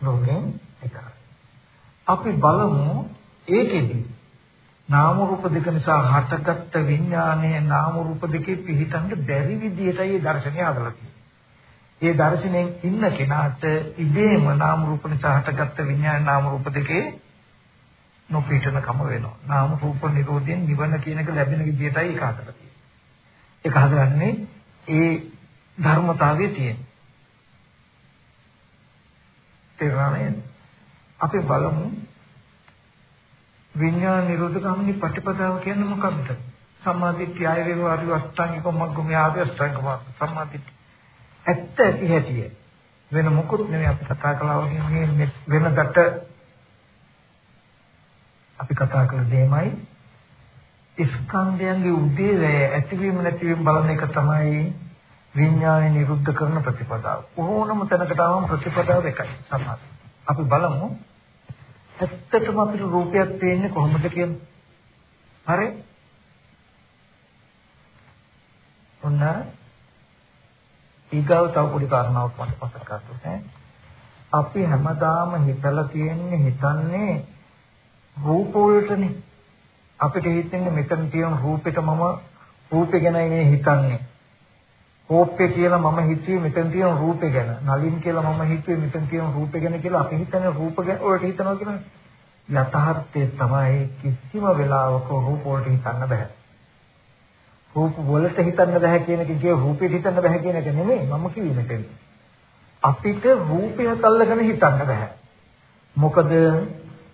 ලෝකෙන් එකයි. අපි බලමු ඒකෙදී නාම රූප දෙක නිසා හටගත්ත විඥානයේ නාම රූප දෙකේ පිහිටන්න බැරි විදිහටයි මේ දර්ශනය හදලා තියෙන්නේ. ඒ දර්ශනයෙන් ඉන්න කෙනාට ඉබේම නාම රූප නිසා හටගත්ත විඥාන නාම රූප දෙකේ නොපිටන කම වෙනවා. නාම රූප නිරෝධයෙන් නිවන කියන එක ලැබෙන විදිහටයි ඒක හදලා තියෙන්නේ. ඒක හදන්නේ ඒ ධර්මතාවයේ තියෙන. තේරුණානේ? අපි බලමු විඥාන නිරෝධ ගාමිනී ප්‍රතිපදාව කියන්නේ මොකක්ද? සම්මාදිට්ඨිය ආය වේව ආදි අෂ්ටාංගික මග්ගම ආදී අෂ්ටාංග සම්මාදිට්ඨිය. ඇත්ත ඇති හැටිය. වෙන මොකුත් නෙමෙයි අපි කතා කළා වගේ මේ වෙනදට අපි කතා කළ දෙයමයි ස්කන්ධයන්ගේ උදේවැය ඇතිවීම නැතිවීම බලන එක තමයි විඥානය නිරුද්ධ කරන ප්‍රතිපදාව. ඕනම තැනකට ආවම ප්‍රතිපදාව එකයි සම්මාද. අපි බලමු ඇත්තටම අපිට රූපයක් පේන්නේ කොහොමද කියලා. හරි? ඔන්න ඊගාව තව පොඩි කාරණාවක් මට පසක් කරන්න අපි හැමදාම හිතලා තියෙන්නේ හිතන්නේ රූප වලටනේ. අපිට හිතෙන්නේ මෙතන තියෙන රූපෙට මම රූපේ ගැනයි මේ හිතන්නේ. කෝප්පේ කියලා මම හිතුවේ මෙතන තියෙන රූපේ ගැන. නලින් කියලා මම හිතුවේ මෙතන තියෙන රූපේ ගැන කියලා අපි හිතන්නේ රූප ගැන වලට හිතනවා කියලා. යථාර්ථය තමයි කිසිම වෙලාවක රූප වලට හිතන්න බෑ. රූප වලට හිතන්න බෑ කියන එක කියේ රූපෙට හිතන්න බෑ කියන එක නෙමෙයි මම කිව්වේ මෙතන. අපිට රූපයත් අල්ලගෙන හිතන්න බෑ. මොකද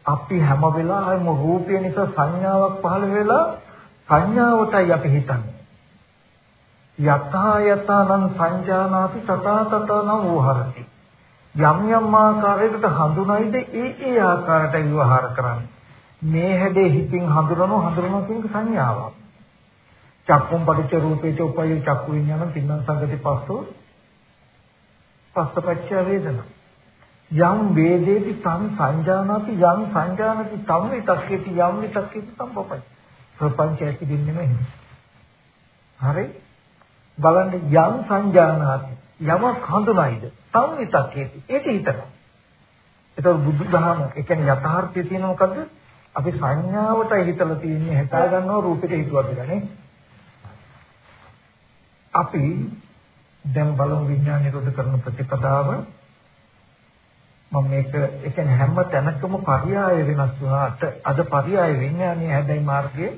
අපි හැම වෙලාවෙම රූපය නිසා සංඥාවක් පහළ වෙලා සංඥාවටයි අපි හිතන්නේ. යථා යතානං සංජානාති තථා තතන වූහරති යම් යම් ආකාරයකට හඳුනයිද ඒ ඒ ආකාරයට විවහාර කරන්නේ මේ හැඩේ හිතින් හඳුනන හඳුනන කියන සංඥාවක් චක්කුම් පටිච්ච රූපේට උපය චක්කු විඥාන තින්න සංගති පස්සෝ. පස්සපච්ච වේදනා. යම් වේදේති තං සංජානාති යම් සංජානති තම් විතක්කේති යම් විතක්කේති තම් පපයි ප්‍රපංචයති දින්නෙම එහෙම හරි? බලන්න යම් සංජානාති යමක් හඳුනයිද? සංවිතක්කේති ඒක හිතනවා. ඒතකොට බුදුදහම ඒ කියන්නේ යථාර්ථය තියෙන මොකද්ද? අපි සංඥාවටයි හිතලා තියෙන්නේ හිතා ගන්නව රූපෙට හිතුවද කියලා අපි දැන් බලමු විඥාන නිරෝධ කරන ප්‍රතිපදාව මම මේක ඒ කියන්නේ හැම තැනකම පරියාය වෙනස් වුණාට අද පරියාය විඥානයේ හැබැයි මාර්ගයේ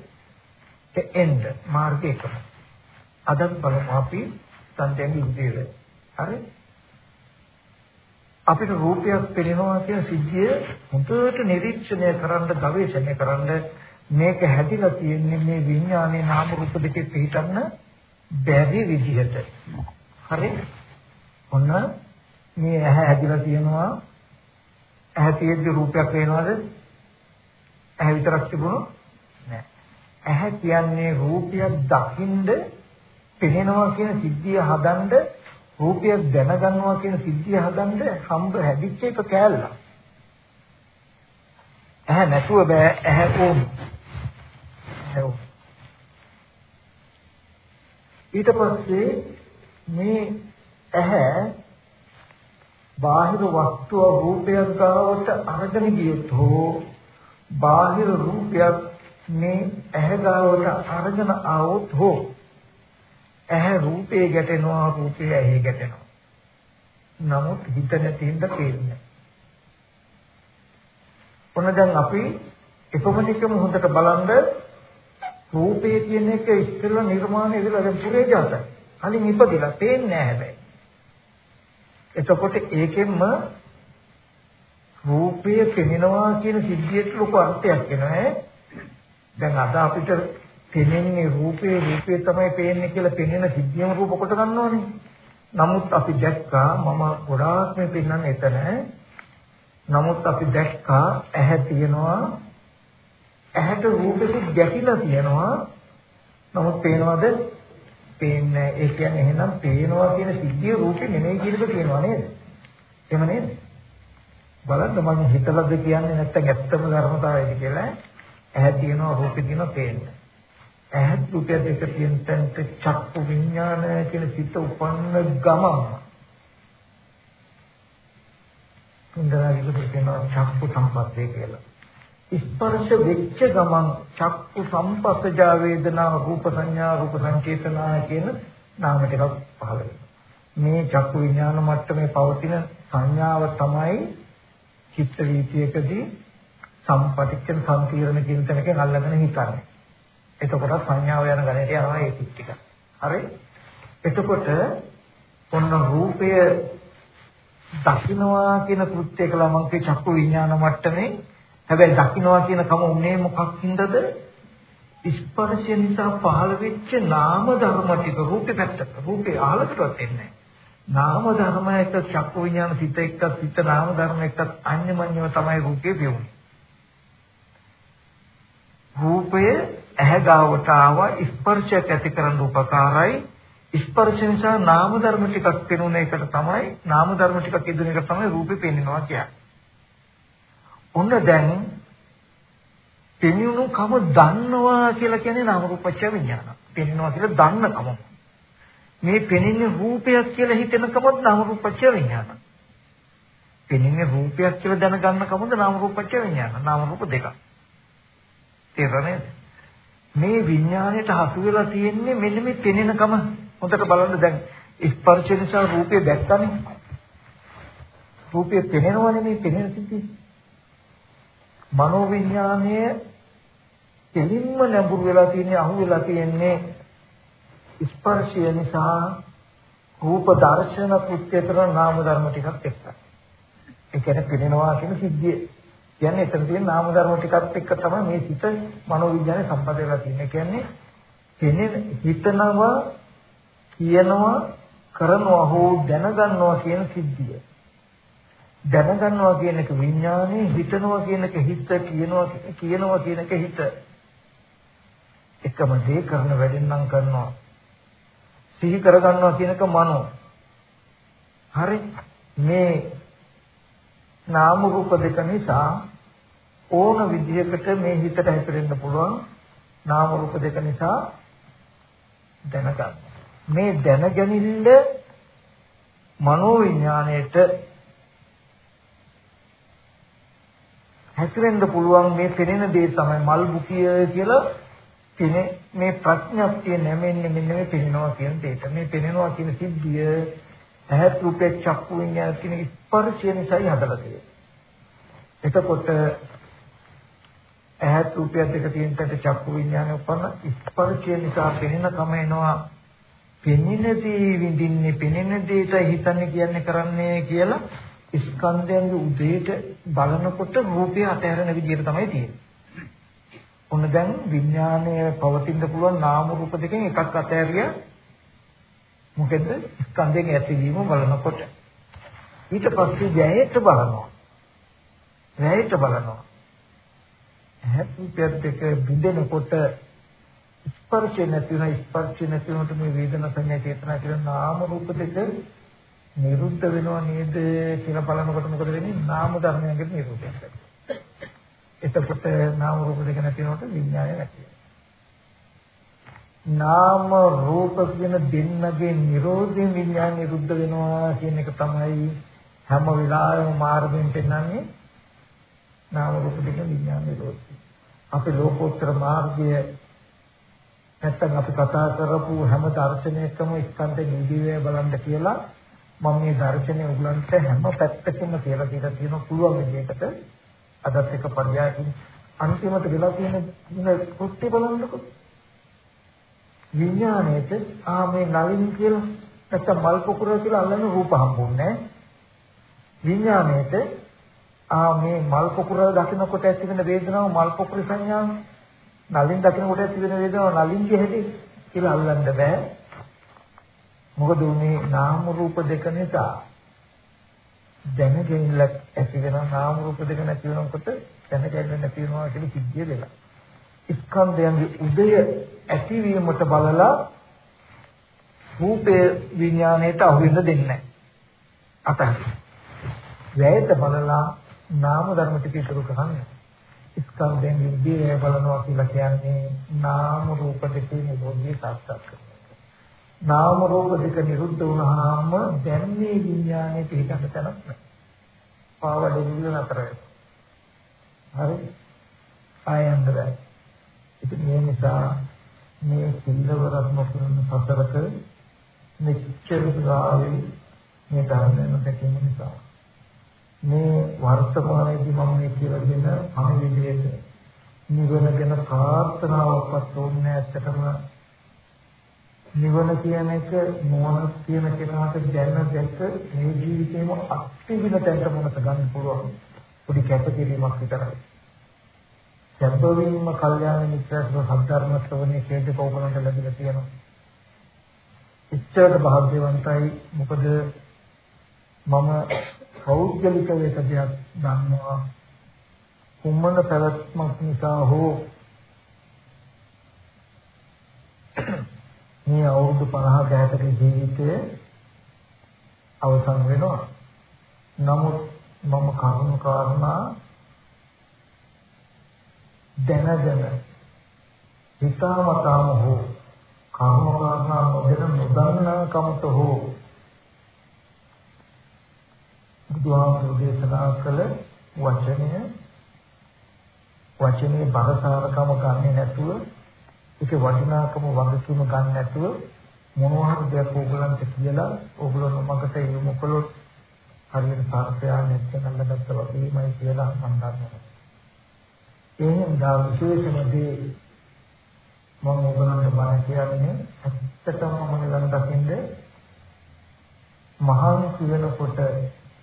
එන්න මාර්ගය එකමයි අදත් බලමු අපි සංතේන් ඉදිරියේ. හරි? අපිට රූපයක් පෙනෙනවා කියන සිද්ධිය හොඳට නිරීක්ෂණය කරන්න, ගවේෂණය කරන්න මේක හැදිලා තියෙන්නේ මේ විඥානයේ නාම රූප දෙකේ පිහිටන්න බැරි විදිහට. හරි? ඔන්න මේ ඇහැ හැදිලා තියෙනවා. ඇහැ තියෙද්දි රූපයක් පේනවද? ඇහැ විතරක් තිබුණොත් නෑ. ඇහැ කියන්නේ රූපයක් දකින්ද පෙනෙනවා කියන සිද්ධිය හදන්න රූපයක් දැනගන්නවා කියන සිද්ධිය හදන්න හම්බ හැදිච්ච එක කෑල්ල. ඇහැ නැතුව බෑ ඇහැ ඕන. ඊට පස්සේ මේ ඇහැ බාහිර වස්තුව රූපයක් ගාවට අරගෙන ගියොත් හෝ බාහිර රූපයක් මේ ඇහැ ගාවට අරගෙන ආවොත් හෝ ඇහැ රූපේ ගැටෙනවා රූපේ ඇහි ගැටෙනවා. නමුත් හිත නැති හින්දා පේන්නේ ඔන්න දැන් අපි එපමණකම හොඳට බලන්න රූපය කියන එක ඉස්සෙල්ලා නිර්මාණය වෙලා දැන් පුරේ જાතයි. කලින් ඉපදිලා පේන්නේ නැහැ හැබැයි. එතකොට ඒකෙන්ම රූපය පෙනෙනවා කියන සිද්ධියට ලොකු අර්ථයක් එනවා. දැන් අද අපිට පෙනෙන්නේ රූපේ රූපේ තමයි පේන්නේ කියලා පෙනෙන සිද්ධියම රූප කොට ගන්නවනේ. නමුත් අපි දැක්කා මම ගොඩාක් මේ පෙන්වන්නේ එතන. නමුත් අපි දැක්කා ඇහැ තියෙනවා ඇහැට රූපෙට ගැටිලා තියෙනවා. නමුත් පේනවද? පේන්නේ ඒ කියන්නේ එහෙනම් පේනවා කියන සිද්ධිය රූපේ නෙමෙයි කියන එක කියනවා නේද? එහෙම නේද? බලන්න මම හිතලද කියන්නේ නැත්නම් ඇත්තම ධර්මතාවයද කියලා. ඇහැ තියෙනවා රූපේ තියෙනවා පේන්නේ ඇහැ රූපය දෙක තියෙන තැනට චක්කු විඥාන කියන සිත උපන්න ගමම තුන්දරාගික කියනවා චක්කු සම්පස්සේ කියලා. ස්පර්ශ වෙච්ච ගමන් චක්කු සම්පස්සජා වේදනා රූප සංඥා රූප සංකේතනා කියන නාම ටිකක් පහළ මේ චක්කු විඥාන මට්ටමේ පවතින සංඥාව තමයි චිත්ත වීතියකදී සම්පටිච්ඡන සම්පීර්ණ කියන තැනකින් අල්ලගෙන හිතන්නේ. එතකොට සංඥාව යන ගණයට යනවා ඒ ටික. හරි? එතකොට ඔන්න රූපය දකින්නවා කියන කෘත්‍ය කළා මං කිය චක්කු විඥාන මට්ටමේ හැබැයි දකින්නවා කියන කම උනේ මොකක්ින්දද? ස්පර්ශය නිසා පහළ වෙච්ච නාම ධර්ම ටික රූපේ පැත්තට. රූපේ ආලකටවත් එන්නේ නාම ධර්ම එක චක්කු විඥාන සිත එක්ක සිත නාම ධර්ම එක්ක අන්‍යමඤ්ඤව තමයි රූපේ වෙන්නේ. රූපය ඇහැ ගාවට ආව ස්පර්ශයක් ඇති කරන උපකාරයි ස්පර්ශ නිසා නාම ධර්ම ටිකක් පෙනුන එකට තමයි නාම ධර්ම ටිකක් ඉදෙන එක තමයි රූපේ පෙන්වනවා කියන්නේ. ඔන්න දැන් පෙනුණු කම දන්නවා කියලා කියන්නේ නාම රූපච්ඡ විඥාන. පෙනෙනවා කියලා දන්න කම. මේ පෙනෙන්නේ රූපයක් කියලා හිතෙන කමත් නාම රූපච්ඡ විඥාන. පෙනෙන්නේ රූපයක් කියලා දැනගන්න කමද නාම රූපච්ඡ විඥාන. නාම රූප දෙකක්. තේරෙන්නේ? මේ විඥාණයට හසු වෙලා තියෙන්නේ මෙන්න මේ පෙනෙන කම. හොඳට බලන්න දැන් ස්පර්ශ නිසා රූපය දැක්කනේ. රූපය පෙනෙනවනේ මේ පෙනෙන සිද්ධිය. මනෝවිඥානය දෙලින්ම නැඹුරු වෙලා තියෙන්නේ අහු වෙලා තියෙන්නේ ස්පර්ශය නිසා රූප දර්ශන කෘත්‍යතර නාම ධර්ම ටිකක් එක්ක. ඒ කියන්නේ පිළිනවා කියන සිද්ධිය. කියන්නේ එතන තියෙන නාම ධර්ම ටිකත් එක්ක තමයි මේ සිත මනෝවිඥානේ සම්බන්ධ වෙලා තියෙන්නේ. කියන්නේ කෙනෙක් හිතනවා කියනවා කරනවා හෝ දැනගන්නවා කියන සිද්ධිය. දැනගන්නවා කියන එක විඥානේ හිතනවා කියන එක හිත කියනවා කියනවා කියන එක හිත. එකම දේ කරන වැඩෙන් නම් කරනවා. සිහි කරගන්නවා කියන එක මනෝ. හරි. මේ නාම රූප දෙක නිසා ඕන විදිහකට මේ හිතට හැසිරෙන්න පුළුවන් නාම රූප දෙක නිසා දැනගන්න. මේ දැනගැනිල්ල මනෝ විඥාණයට හැසිරෙන්න පුළුවන් මේ පෙනෙන දේ තමයි මල් බුකිය කියලා පෙනේ මේ ප්‍රඥප්තිය නැමෙන්නේ මෙන්න මේ පෙනෙනවා කියන දෙයට. මේ පෙනෙනවා කියන සිද්ධිය ඇහත් රූපේ චක්කු විඤ්ඤාණ කියන ස්පර්ශය නිසායි හදලා තියෙන්නේ. එතකොට ඇහත් රූපය දෙක තියෙන තැනට චක්කු විඤ්ඤාණය උපන්න ස්පර්ශය නිසා පෙනෙන කම එනවා. පෙනෙන දේ විඳින්නේ පෙනෙන දේට හිතන්නේ කියන්නේ කරන්නේ කියලා ස්කන්ධයන්ගේ උදේට බලනකොට රූපය අතහැරෙන විදිහට තමයි තියෙන්නේ. ඔන්න දැන් විඥානය පවතින්න පුළුවන් නාම රූප දෙකෙන් එකක් අතහැරිය මොකද ස්කන්ධයෙන් ඇතිවීම බලනකොට ඊට පස්සේ ජයයට බලනවා. ජයයට බලනවා. හැප්පියත් දෙක බිඳෙනකොට ස්පර්ශ නැති වෙන ස්පර්ශ නැති වෙනකොට මේ වේදනා සංඥා චේතනා කියන නාම රූප දෙක නිරුද්ධ වෙනව නේද කියලා බලනකොට මොකද වෙන්නේ? නාම ධර්මයන්ගේ නිරෝධයක් වෙනවා. එතකොට නාම රූප දෙක නැති වෙනකොට විඥානය නැති වෙනවා. නාම රූප කියන දෙන්නගේ නිරෝධයෙන් විඥාන නිරුද්ධ වෙනවා කියන එක තමයි හැම වෙලාවෙම මාර්ගයෙන් පෙන්වන්නේ නාම රූප දෙක විඥාන නිරෝධය. අපි ලෝකෝත්තර මාර්ගය නැත්තම් අපි කතා කරපු හැම දර්ශනයකම ස්කන්ධ නිදිවේ බලන්න කියලා මම මේ දර්ශනය උගලන්ට හැම පැත්තකින්ම කියලා දීලා තියෙන පුළුවන් විදිහකට. අදත් එක පරියාකින් අන්තිමට වෙලා තියෙන කෘත්‍ය බලන්නකො. විඥාණයට ආ මේ නලින් කියලා නැත්නම් මල් පොකුර කියලා අල්ලන රූප හම්බුන්නේ විඥාණයට ආ මේ මල් පොකුර දකින්නකොට ඇතිවෙන වේදනාව මල් පොකුර සංඥාව නලින් දකින්නකොට ඇතිවෙන වේදනාව නලින්ගේ හැටි කියලා අල්ලන්න බෑ. මොකද මේ නාම රූප දෙක නිසා දැනගැනිල්ල ඇති වෙන නාම රූප දෙක නැති වෙනකොට දැනගැනෙන්න නැති වෙනවා කියන සිද්ධිය දෙක. ස්කන්ධයන්ගේ උදය ඇතිවීමට බලලා රූපේ විඥාණයට අහු වෙන්න දෙන්නේ නැහැ. අතහරින. වැයත බලලා නාම ධර්ම ටික ඉතුරු කරන්නේ. ස්කන්ධයෙන් විද්‍යාව බලනවා කියලා කියන්නේ නාම රූප දෙකේ නිරෝධය සාක්ෂාත් කරනවා. නාම රූප දෙක නිරුද්ධ වුණාම දැන් මේ විඥානයේ පිටකට තැනක් නැහැ. පාවඩෙවිල නතර වෙනවා. හරි? ආයන්ද බෑ. ඉතින් මේ නිසා මේ සිල්වරත්ම කරන සතරක මෙච්චර ගාවේ මේ ධර්මයෙන් දැකීම නිසා මේ වර්තමානයේදී මම මේ කියලා දෙන අනිවිදයට නිවන ගැන ප්‍රාර්ථනාවක්වත් ඕනේ ඇත්තටම නිවන කියන එක මොන කියන කෙනාට දැන දැක මේ ජීවිතේම අත්විඳින තැනට මොනස ගන්න පුළුවන් පොඩි කැපකිරීමක් විතරයි. සම්පූර්ණයෙන්ම කල්යාණ මිත්‍රත්ව සද්ධර්ම ශ්‍රවණයේ හේතු කෝපනට ලැබිලා තියෙනවා. ඉච්ඡාට භාග්‍යවන්තයි මොකද මම පෞද්ගලික වේකයක් දන්නවා කුමන පැවැත්මක් නිසා හෝ මේ අවුරුදු 50 60ක ජීවිතය අවසන් වෙනවා. නමුත් මම කරුණු කාරණා දැනගෙන හිතාමතාම හෝ කර්ම කාරණා නොදැන නොදන්නා කමත හෝ බුදුහාමුදුරේ දේශනා කළ වචනය වචනේ බරසාරකම ගන්නේ නැතුව ඒකේ වටිනාකම වගකීම ගන්න නැතුව මොනවා හරි දෙයක් ඕගලන්ට කියලා ඕගලන් මගට යොමු කළොත් හරියට සාර්ථකයා නැත්නම් අල්ලගත්තා වගේමයි කියලා මම දන්නවා. එහෙනම් දා විශේෂමදී මම ඕගලන්ට බණ කියන්නේ ඇත්තටම මම ළඟ දකින්ද මහන්සි වෙනකොට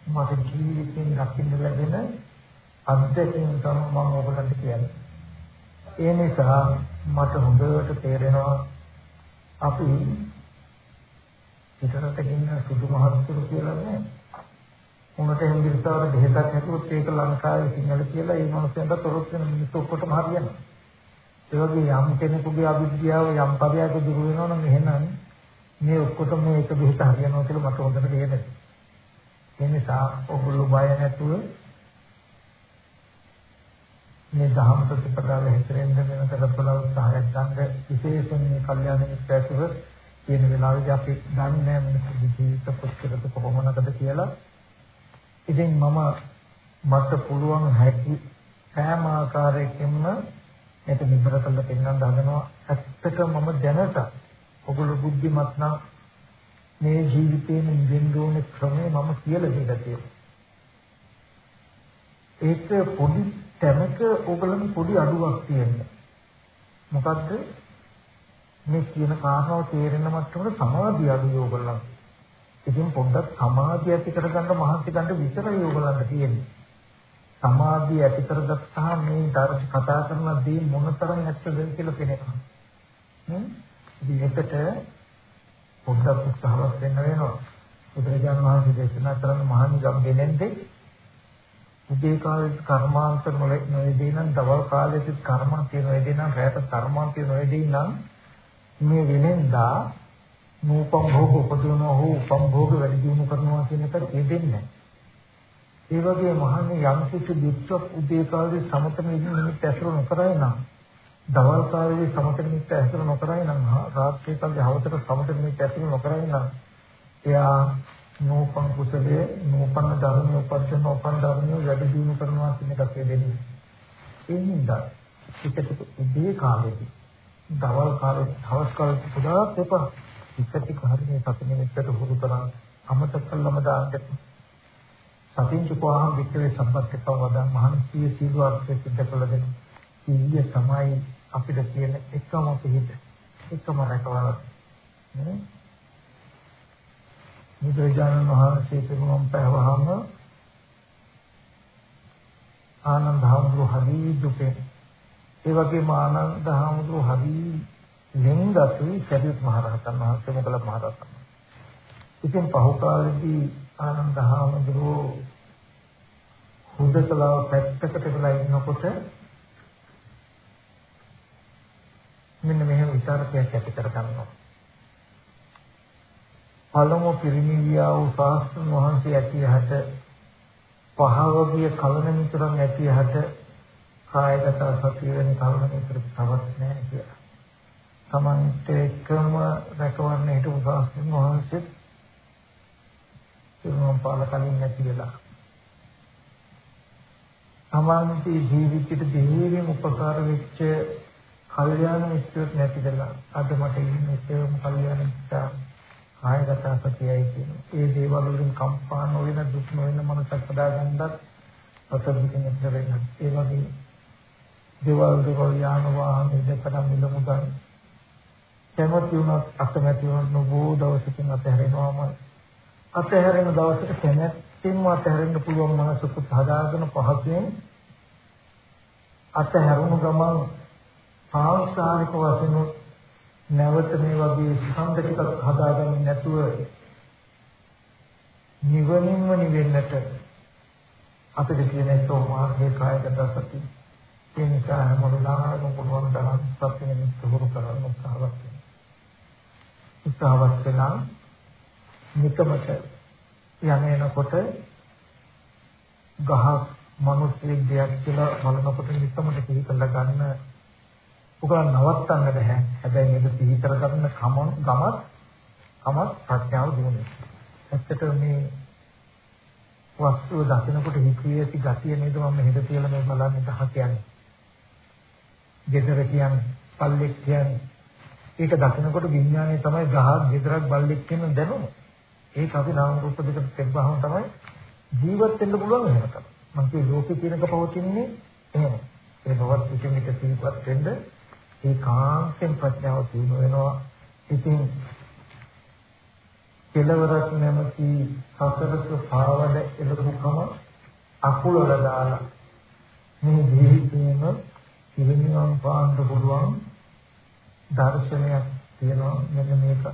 මට ජීවිතෙන් දකින්න ලැබෙන අත්දැකීම් තමයි මම ඔයගලන්ට කියන්නේ. ඒ නිසා මට හොඳට තේරෙනවා අපි ඉතරට ගින්න සුදු මහත්තුරු කියලා නෑ. උනට එහෙම විස්තරව දෙහෙතක් හැදුවොත් ඒක ලංකාවේ සිංහල කියලා ඒ මනුස්සයන්ට තොරොත් වෙන මිනිස්සු ඔක්කොටම හරියනවා. ඒ වගේ යම් කෙනෙකුගේ අවිද්‍යාව යම් පරයක දුරු වෙනවා නම් එහෙනම් මේ ඔක්කොටම මේක දෙහෙත හරියනවා කියලා මට හොඳට තේරෙනවා. ඒ නිසා ඔගොල්ලෝ බය නැතුව මේ දහම් ප්‍රතිපදාව හැසිරෙන්න වෙන කරපල උත්සාහයක් ගන්න විශේෂයෙන් මේ කල්යාණ මිත්‍රත්ව කියන වෙලාවේදී අපි දන්නේ නැහැ මිනිස්සු ජීවිත කොච්චරද කොහොමනකද කියලා. ඉතින් මම මට පුළුවන් හැකි සෑම ආකාරයකින්ම මේක විතර කරලා පෙන්වන්න හදනවා. ඇත්තටම මම දැනට ඔගොල්ලෝ බුද්ධිමත් නම් මේ ජීවිතේම ඉඳෙන්න ඕනේ ක්‍රමය මම කියලා දෙලා තියෙනවා. ඒක පොඩි තැනක ඕගලන් පොඩි අඩුවක් තියෙනවා. මොකද්ද? මේ කියන කාරණාව තේරෙන මට්ටමට සමාධිය අඩුයි ඕගලන්. ඉතින් පොඩ්ඩක් සමාධිය ඇති කරගන්න මහන්සි ගන්න විතරයි ඕගලන්ට තියෙන්නේ. සමාධිය ඇති කරගත්තාම මේ දර්ශ කතා කරන දේ මොනතරම් ඇත්තද කියලා පේනවා. හ්ම්? ඉතින් එකට පොඩ්ඩක් උත්සාහවත් වෙන්න වෙනවා. බුදුරජාණන් වහන්සේ දේශනා කරන මහානි ගම්බෙලෙන්දේ උදේ කාලේ කර්මාන්ත නොයදී නම් දවල් කාලේත් කර්මාන්ත නොයදී නම් රැට කර්මාන්ත නොයදී නම් මේ වෙනෙන්දා නූපම් භෝග උපදින හෝ උපම් භෝග වැඩි දියුණු කරනවා කියන එක දෙන්නේ ඒ වගේ මහන්නේ යම් කිසි දුක්ඛ උදේ කාලේ සමතම නිමිත්ත ඇසුරු නොකරයි නම් දවල් කාලේ සමතර නිමිත්ත ඇසුරු නොකරයි නම් රාත්‍රී කාලේ හවතට සමතර නිමිත්ත ඇසුරු නොකරයි නම් එයා නෝපං කුසලයේ නෝපන්න ධර්මයේ උපදින නෝපන් ධර්මයේ වැඩි දියුණු කරනවා කියන එකත් දෙන්නේ. ඒ හින්දා ටික ඉදී කාලෙදී දවල් කාලේ හවස් කාලේ පුදා එපා. ටික ටික හරිනේ සති නිමිත්තට හුරු කරන් අමතක කළම දාන්න සතින් චුපවාහම් වික්‍රේ සම්පත්තිකව වදා මහන්සිය සීල අර්ථය සිද්ධ කළ දෙන සීය තමයි අපිට තියෙන එකම පිහිට එකම රැකවල නේ බුදුරජාණන් වහන්සේ පිරුණම් පැවහම ආනන්ද හාමුදුරු හරි දුකේ ඒ වගේම ආනන්ද හාමුදුරු හරි ලෙන්ගතුයි සරියුත් මහ රහතන් වහන්සේ මොකල මහ රහතන් ඉතින් පහුකාලෙදී ආනන්ද හාමුදුරුවෝ හුදකලාව පැත්තකට වෙලා ඉන්නකොට මෙන්න මෙහෙම විචාරකයක් ඇති කර ගන්නවා. පළමු පිරිනිවියා වූ ශාස්ත්‍රඥ වහන්සේ ඇතියහට පහවගිය කලන මිතුරන් ඇතියහට කායගත සතිය වෙන කලන මිතුරු තවත් නැහැ කියලා. Tamante එකම රැකවන්න හිටපු ශාස්ත්‍රඥ වහන්සේ පිරුණම් පාල කලින් නැති වෙලා සමාන්ති ජීවිතයට දෙහිවීම උපකාර වෙච්ච කල්යාණ මිත්‍රයෙක් නැති දෙලා අද මට ඉන්නේ ඒකම කල්යාණ මිත්‍රා ආයගත සතියයි කියන. ඒ දේවල් වලින් කම්පා නොවන දුක් නොවන මනසක් හදාගන්නත් අතවිදින මිත්‍ර වෙන්න ඒ වගේ දේවල් දේවල් යාන වාහන ඉදකට මිල මුදල්. කැමති වුණත් අකමැති වුණත් නබෝ දවසකින් අතහැරෙනවාම අතහැරෙන දවසට කැමැත්තෙන්ම අතහැරෙන්න පුළුවන් මනසකුත් හදාගෙන පහසෙන් අතහැරුණු ගමන් සාංශාරික වශයෙන් නැවත මේ වගේ ස්කන්ධ ටිකක් හදාගන්නේ නැතුව නිවනින්ම නිවෙන්නට අපිට කියන සෝමාර්ගයේ කායගත සති ඒ නිසා හැම වෙලාවෙම පුළුවන් තරම් සත්‍ය නිමිත්ත හුරු කරන්න උත්සාහවත් වෙනවා. උත්සාහවත් වෙනා නිකමට යන එනකොට ගහ මිනිස්සෙක් දෙයක් කියලා බලනකොට නිකමට සිහි කරලා ගන්න උගල නවත්තන්න බෑ හැබැයි මේක සිහි කරගන්න කම ගමත් කමත් ප්‍රඥාව දිනුනේ ඇත්තට මේ වස්තුව දකිනකොට හිතේ ඇති ගතිය නේද මම හිත තියලා මේ බලන්නේ ගහ කියන්නේ. ගෙදර කියන්නේ පල්ලෙක් කියන්නේ. ඒක දකිනකොට විඥානය තමයි ගහ ගෙදරක් බල්ලෙක් කියන දැනුම. ඒක අපි නාම රූප දෙක පෙන්නවහම තමයි ජීවත් වෙන්න පුළුවන් එහෙම තමයි. මම කිය ලෝකේ කියනක පවතින්නේ එහෙම. ඒ බවත් පිටින් එක සිහිපත් වෙන්න ඒ කාන්තෙන් ප්‍රඥාව දිනු වෙනවා. ඉතින් කෙලවරක් නැමැති සතරක පාවඩ එළකුකම අකුලල දාලා මේ ජීවිතේම ඉරිනිවන් පාන්න පුළුවන් දර්ශනයක් තියෙනවා මෙන්න මේක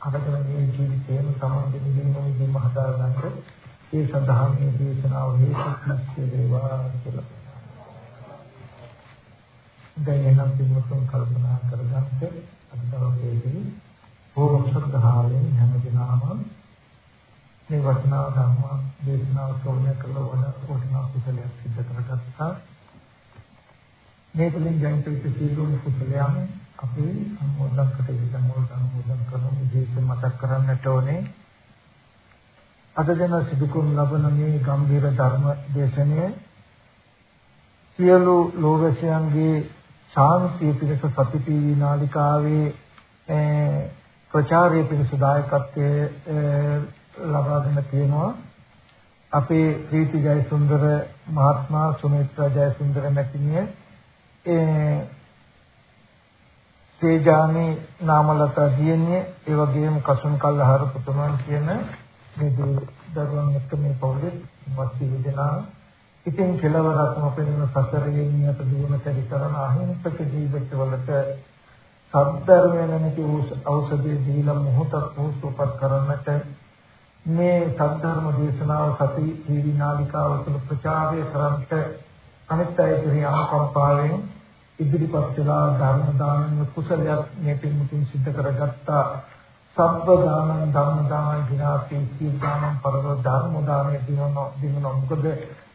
අරගෙන මේ ජීවිතේම සමාධි නිවීම විදිහම හදාගන්න ඒ සඳහා මේ දේශනාව හේතුක්ෂේ වේවා කියලා. දැන් එනම් පින්වතුන් කල්පනා කරගන්න අද දවසේදී බොහොම ශ්‍රද්ධාවෙන් හැමදෙනාම මේ වචනා ධර්ම දේශනාව ශ්‍රවණය කරලා වඩා වටිනා කුසලයක් සිදු කරගත්තා. මේ තුලින් ජනිත වෙච්ච සියලුම කුසලයන් අපි අනුමෝදන් කටයුතු අනුමෝදන් අනුමෝදන් කරන විදිහට මතක් කරන්නට ඕනේ. අද දින සිදු කරන ලබන මේ ගම්භීර ධර්ම දේශනය සියලු ලෝකසයන්ගේ ශාන්තිය පිණිස සතිපී නාලිකාවේ ප්‍රචාරය පිණිස දායකත්වයේ ලබාගෙන තියෙනවා. අපේ ප්‍රීති ජයසුන්දර මහත්මයා සුමිත්‍රා ජයසුන්දර මැතිණිය සේජාමේ නාමලතා දියණිය ඒ වගේම කසුන් කල්හර පුතුමන් කියන මේ දරුවන් එක්ක මේ පොළේ වස්ති විදනා ඉතින් කෙලවරක්ම අපෙන්න සසරේ නියත දුවන සැරි කරන අහිංසක ජීවිතවලට සද්ධර්මය නැති ඖෂධය දීලා මොහොතක් පුහුසුපත් කරන්නට මේ සද්ධර්ම දේශනාව සති ජීවි නාලිකාව තුළ ප්‍රචාරය කරන්නට අනිත් අය කෙරෙහි අනුකම්පාවෙන් ඉදිරිපත් වෙලා ධර්ම දාන කුසලයක් මේ පින්මුතුන් සිද්ධ කරගත්තා. සබ්බ දානං ධම්ම දානං විනාති සීල දානං පරම ධර්ම දානය දිනන දිනන මොකද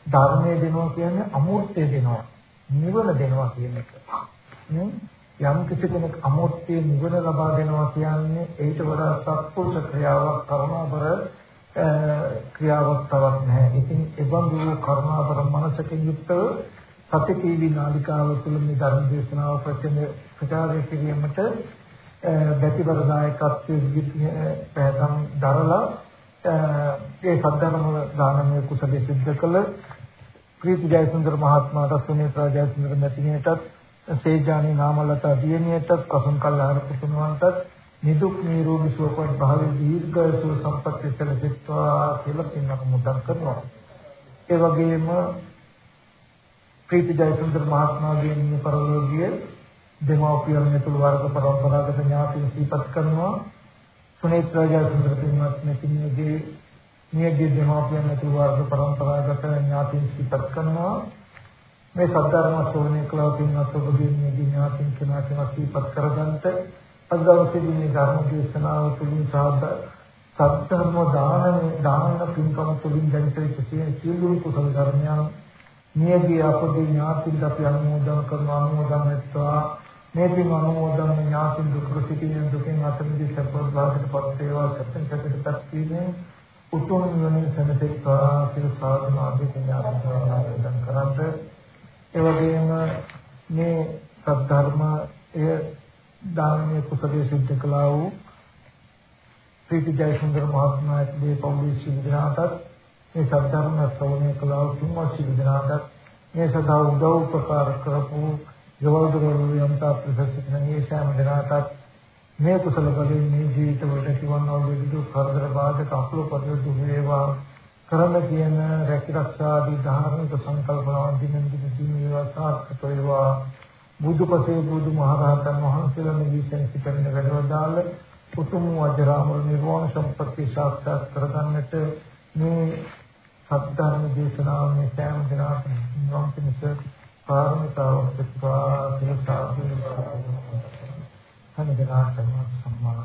ධර්මයේ දෙනවා කියන්නේ අමූර්තය දෙනවා නිවන දෙනවා කියන එක. යම් කිසි කෙනෙක් අමෝත්තේ නිවන ලබා දෙනවා කියන්නේ ඊට වඩා සත්පුරුෂ ක්‍රියාවක් කරුණාබර ක්‍රියාවක් තවත් නැහැ. ඉතින් එබඳු කරුණාබර මනසකින් යුක්තව සතිපීවි නාලිකාව තුළ මේ ධර්ම දේශනාව ප්‍රචාරය කිරීමට බැතිබර දායකත්වයේ පැහැදම් දරලා ඒ සද්ධර්ම දානමය කුසලයේ සිද්ධ කළ ප්‍රීති ජයසුන්දර මහත්මයාට සුනේත්‍රා ජයසුන්දර මැතිණියටත් සේජානි නාමලතා දියණියටත් කසුන් කල්ලාර පුතුණවන්ටත් නිදුක් නිරෝගී සුවපත් භාවයේ දීර්ඝ සුව සම්පත් සැලසෙත්වා කියලා පින්නම් මුදන් කරනවා. ඒ වගේම ප්‍රීති ජයසුන්දර මහත්මයාගේ නිය පරලෝකීය දෙමෝපියන් ඇතුළු වර්ග පරම්පරාගත ඥාතීන් සිහිපත් කරනවා. සුනේත්‍රා ජයසුන්දර පින්වත් මෙතිනියගේ නියගේ දෙමෝපියන් ඇතුළු වර්ග පරම්පරාගත ඥාතීන් සිහිපත් කරනවා. මේ සද්ධර්ම ශ්‍රවණය කළා පින්වත් ඔබගේ මේ ඥාතින් කෙනා කෙනා සිහිපත් කරගන්නට අද දවසේදී මේ ධර්ම දේශනාව තුළින් සාධ සත්‍යම දාන දාන පින්කම තුළින් දැනිට සියලු කුසල ධර්මයන් නියගේ අපගේ ඥාතින් අපි අනුමෝදන් කරන අනුමෝදන් වෙත්වා මේ පින් අනුමෝදන් ඥාතින් දුක් සිටින දුකෙන් අත මිදී සපෝත් භාගයට පත් වේවා. සත්‍යං සත්‍යපත් වීමෙන් උතුම් නිවන සැනසෙත්වා කියලා සාධනා දෙකෙන් ආරම්භ කරන්නේ ඒ වගේම මේ සද්ධර්මය දානමය කුසලයේ සිද්ධ කළා වූ ප්‍රීති ජයසුන්දර මහත්මයාගේ පෞද්ගලික සිවිදනාටත් මේ සද්ධර්ම ශ්‍රවණය කළා වූ තුන්වත් සිවිදනාටත් මේ සදා උදව් උපකාර කරපු යවදුරු යම්තා ප්‍රසසිතනේ සෑම දිනකටත් මේ කුසල බලයෙන් මේ ජීවිතවලට කිවන්නා වූ විදුක් කරදර බාධක අකුල පදව දුක් වේවා. කරන්න කියන රැකිරක්ෂා ආදී ධාර්මික සංකල්පනාවන් දිනෙන් දින ජීවීව සාර්ථක වේවා. බුදුපසේ බුදු මහරහතන් වහන්සේලා නිවිසෙන් සිටින වැඩවදාල උතුම් වජරාමර නිර්වාණ සම්පත්‍ය සාක්ෂාත් කරගන්නට මේ සත්‍යධර්ම දේශනාව මේ සෑම දිනකටම නිවන් පිණිස පාරමිතාව ප්‍රතිපා දිනසාරේ හැම දිනකටම සම්මා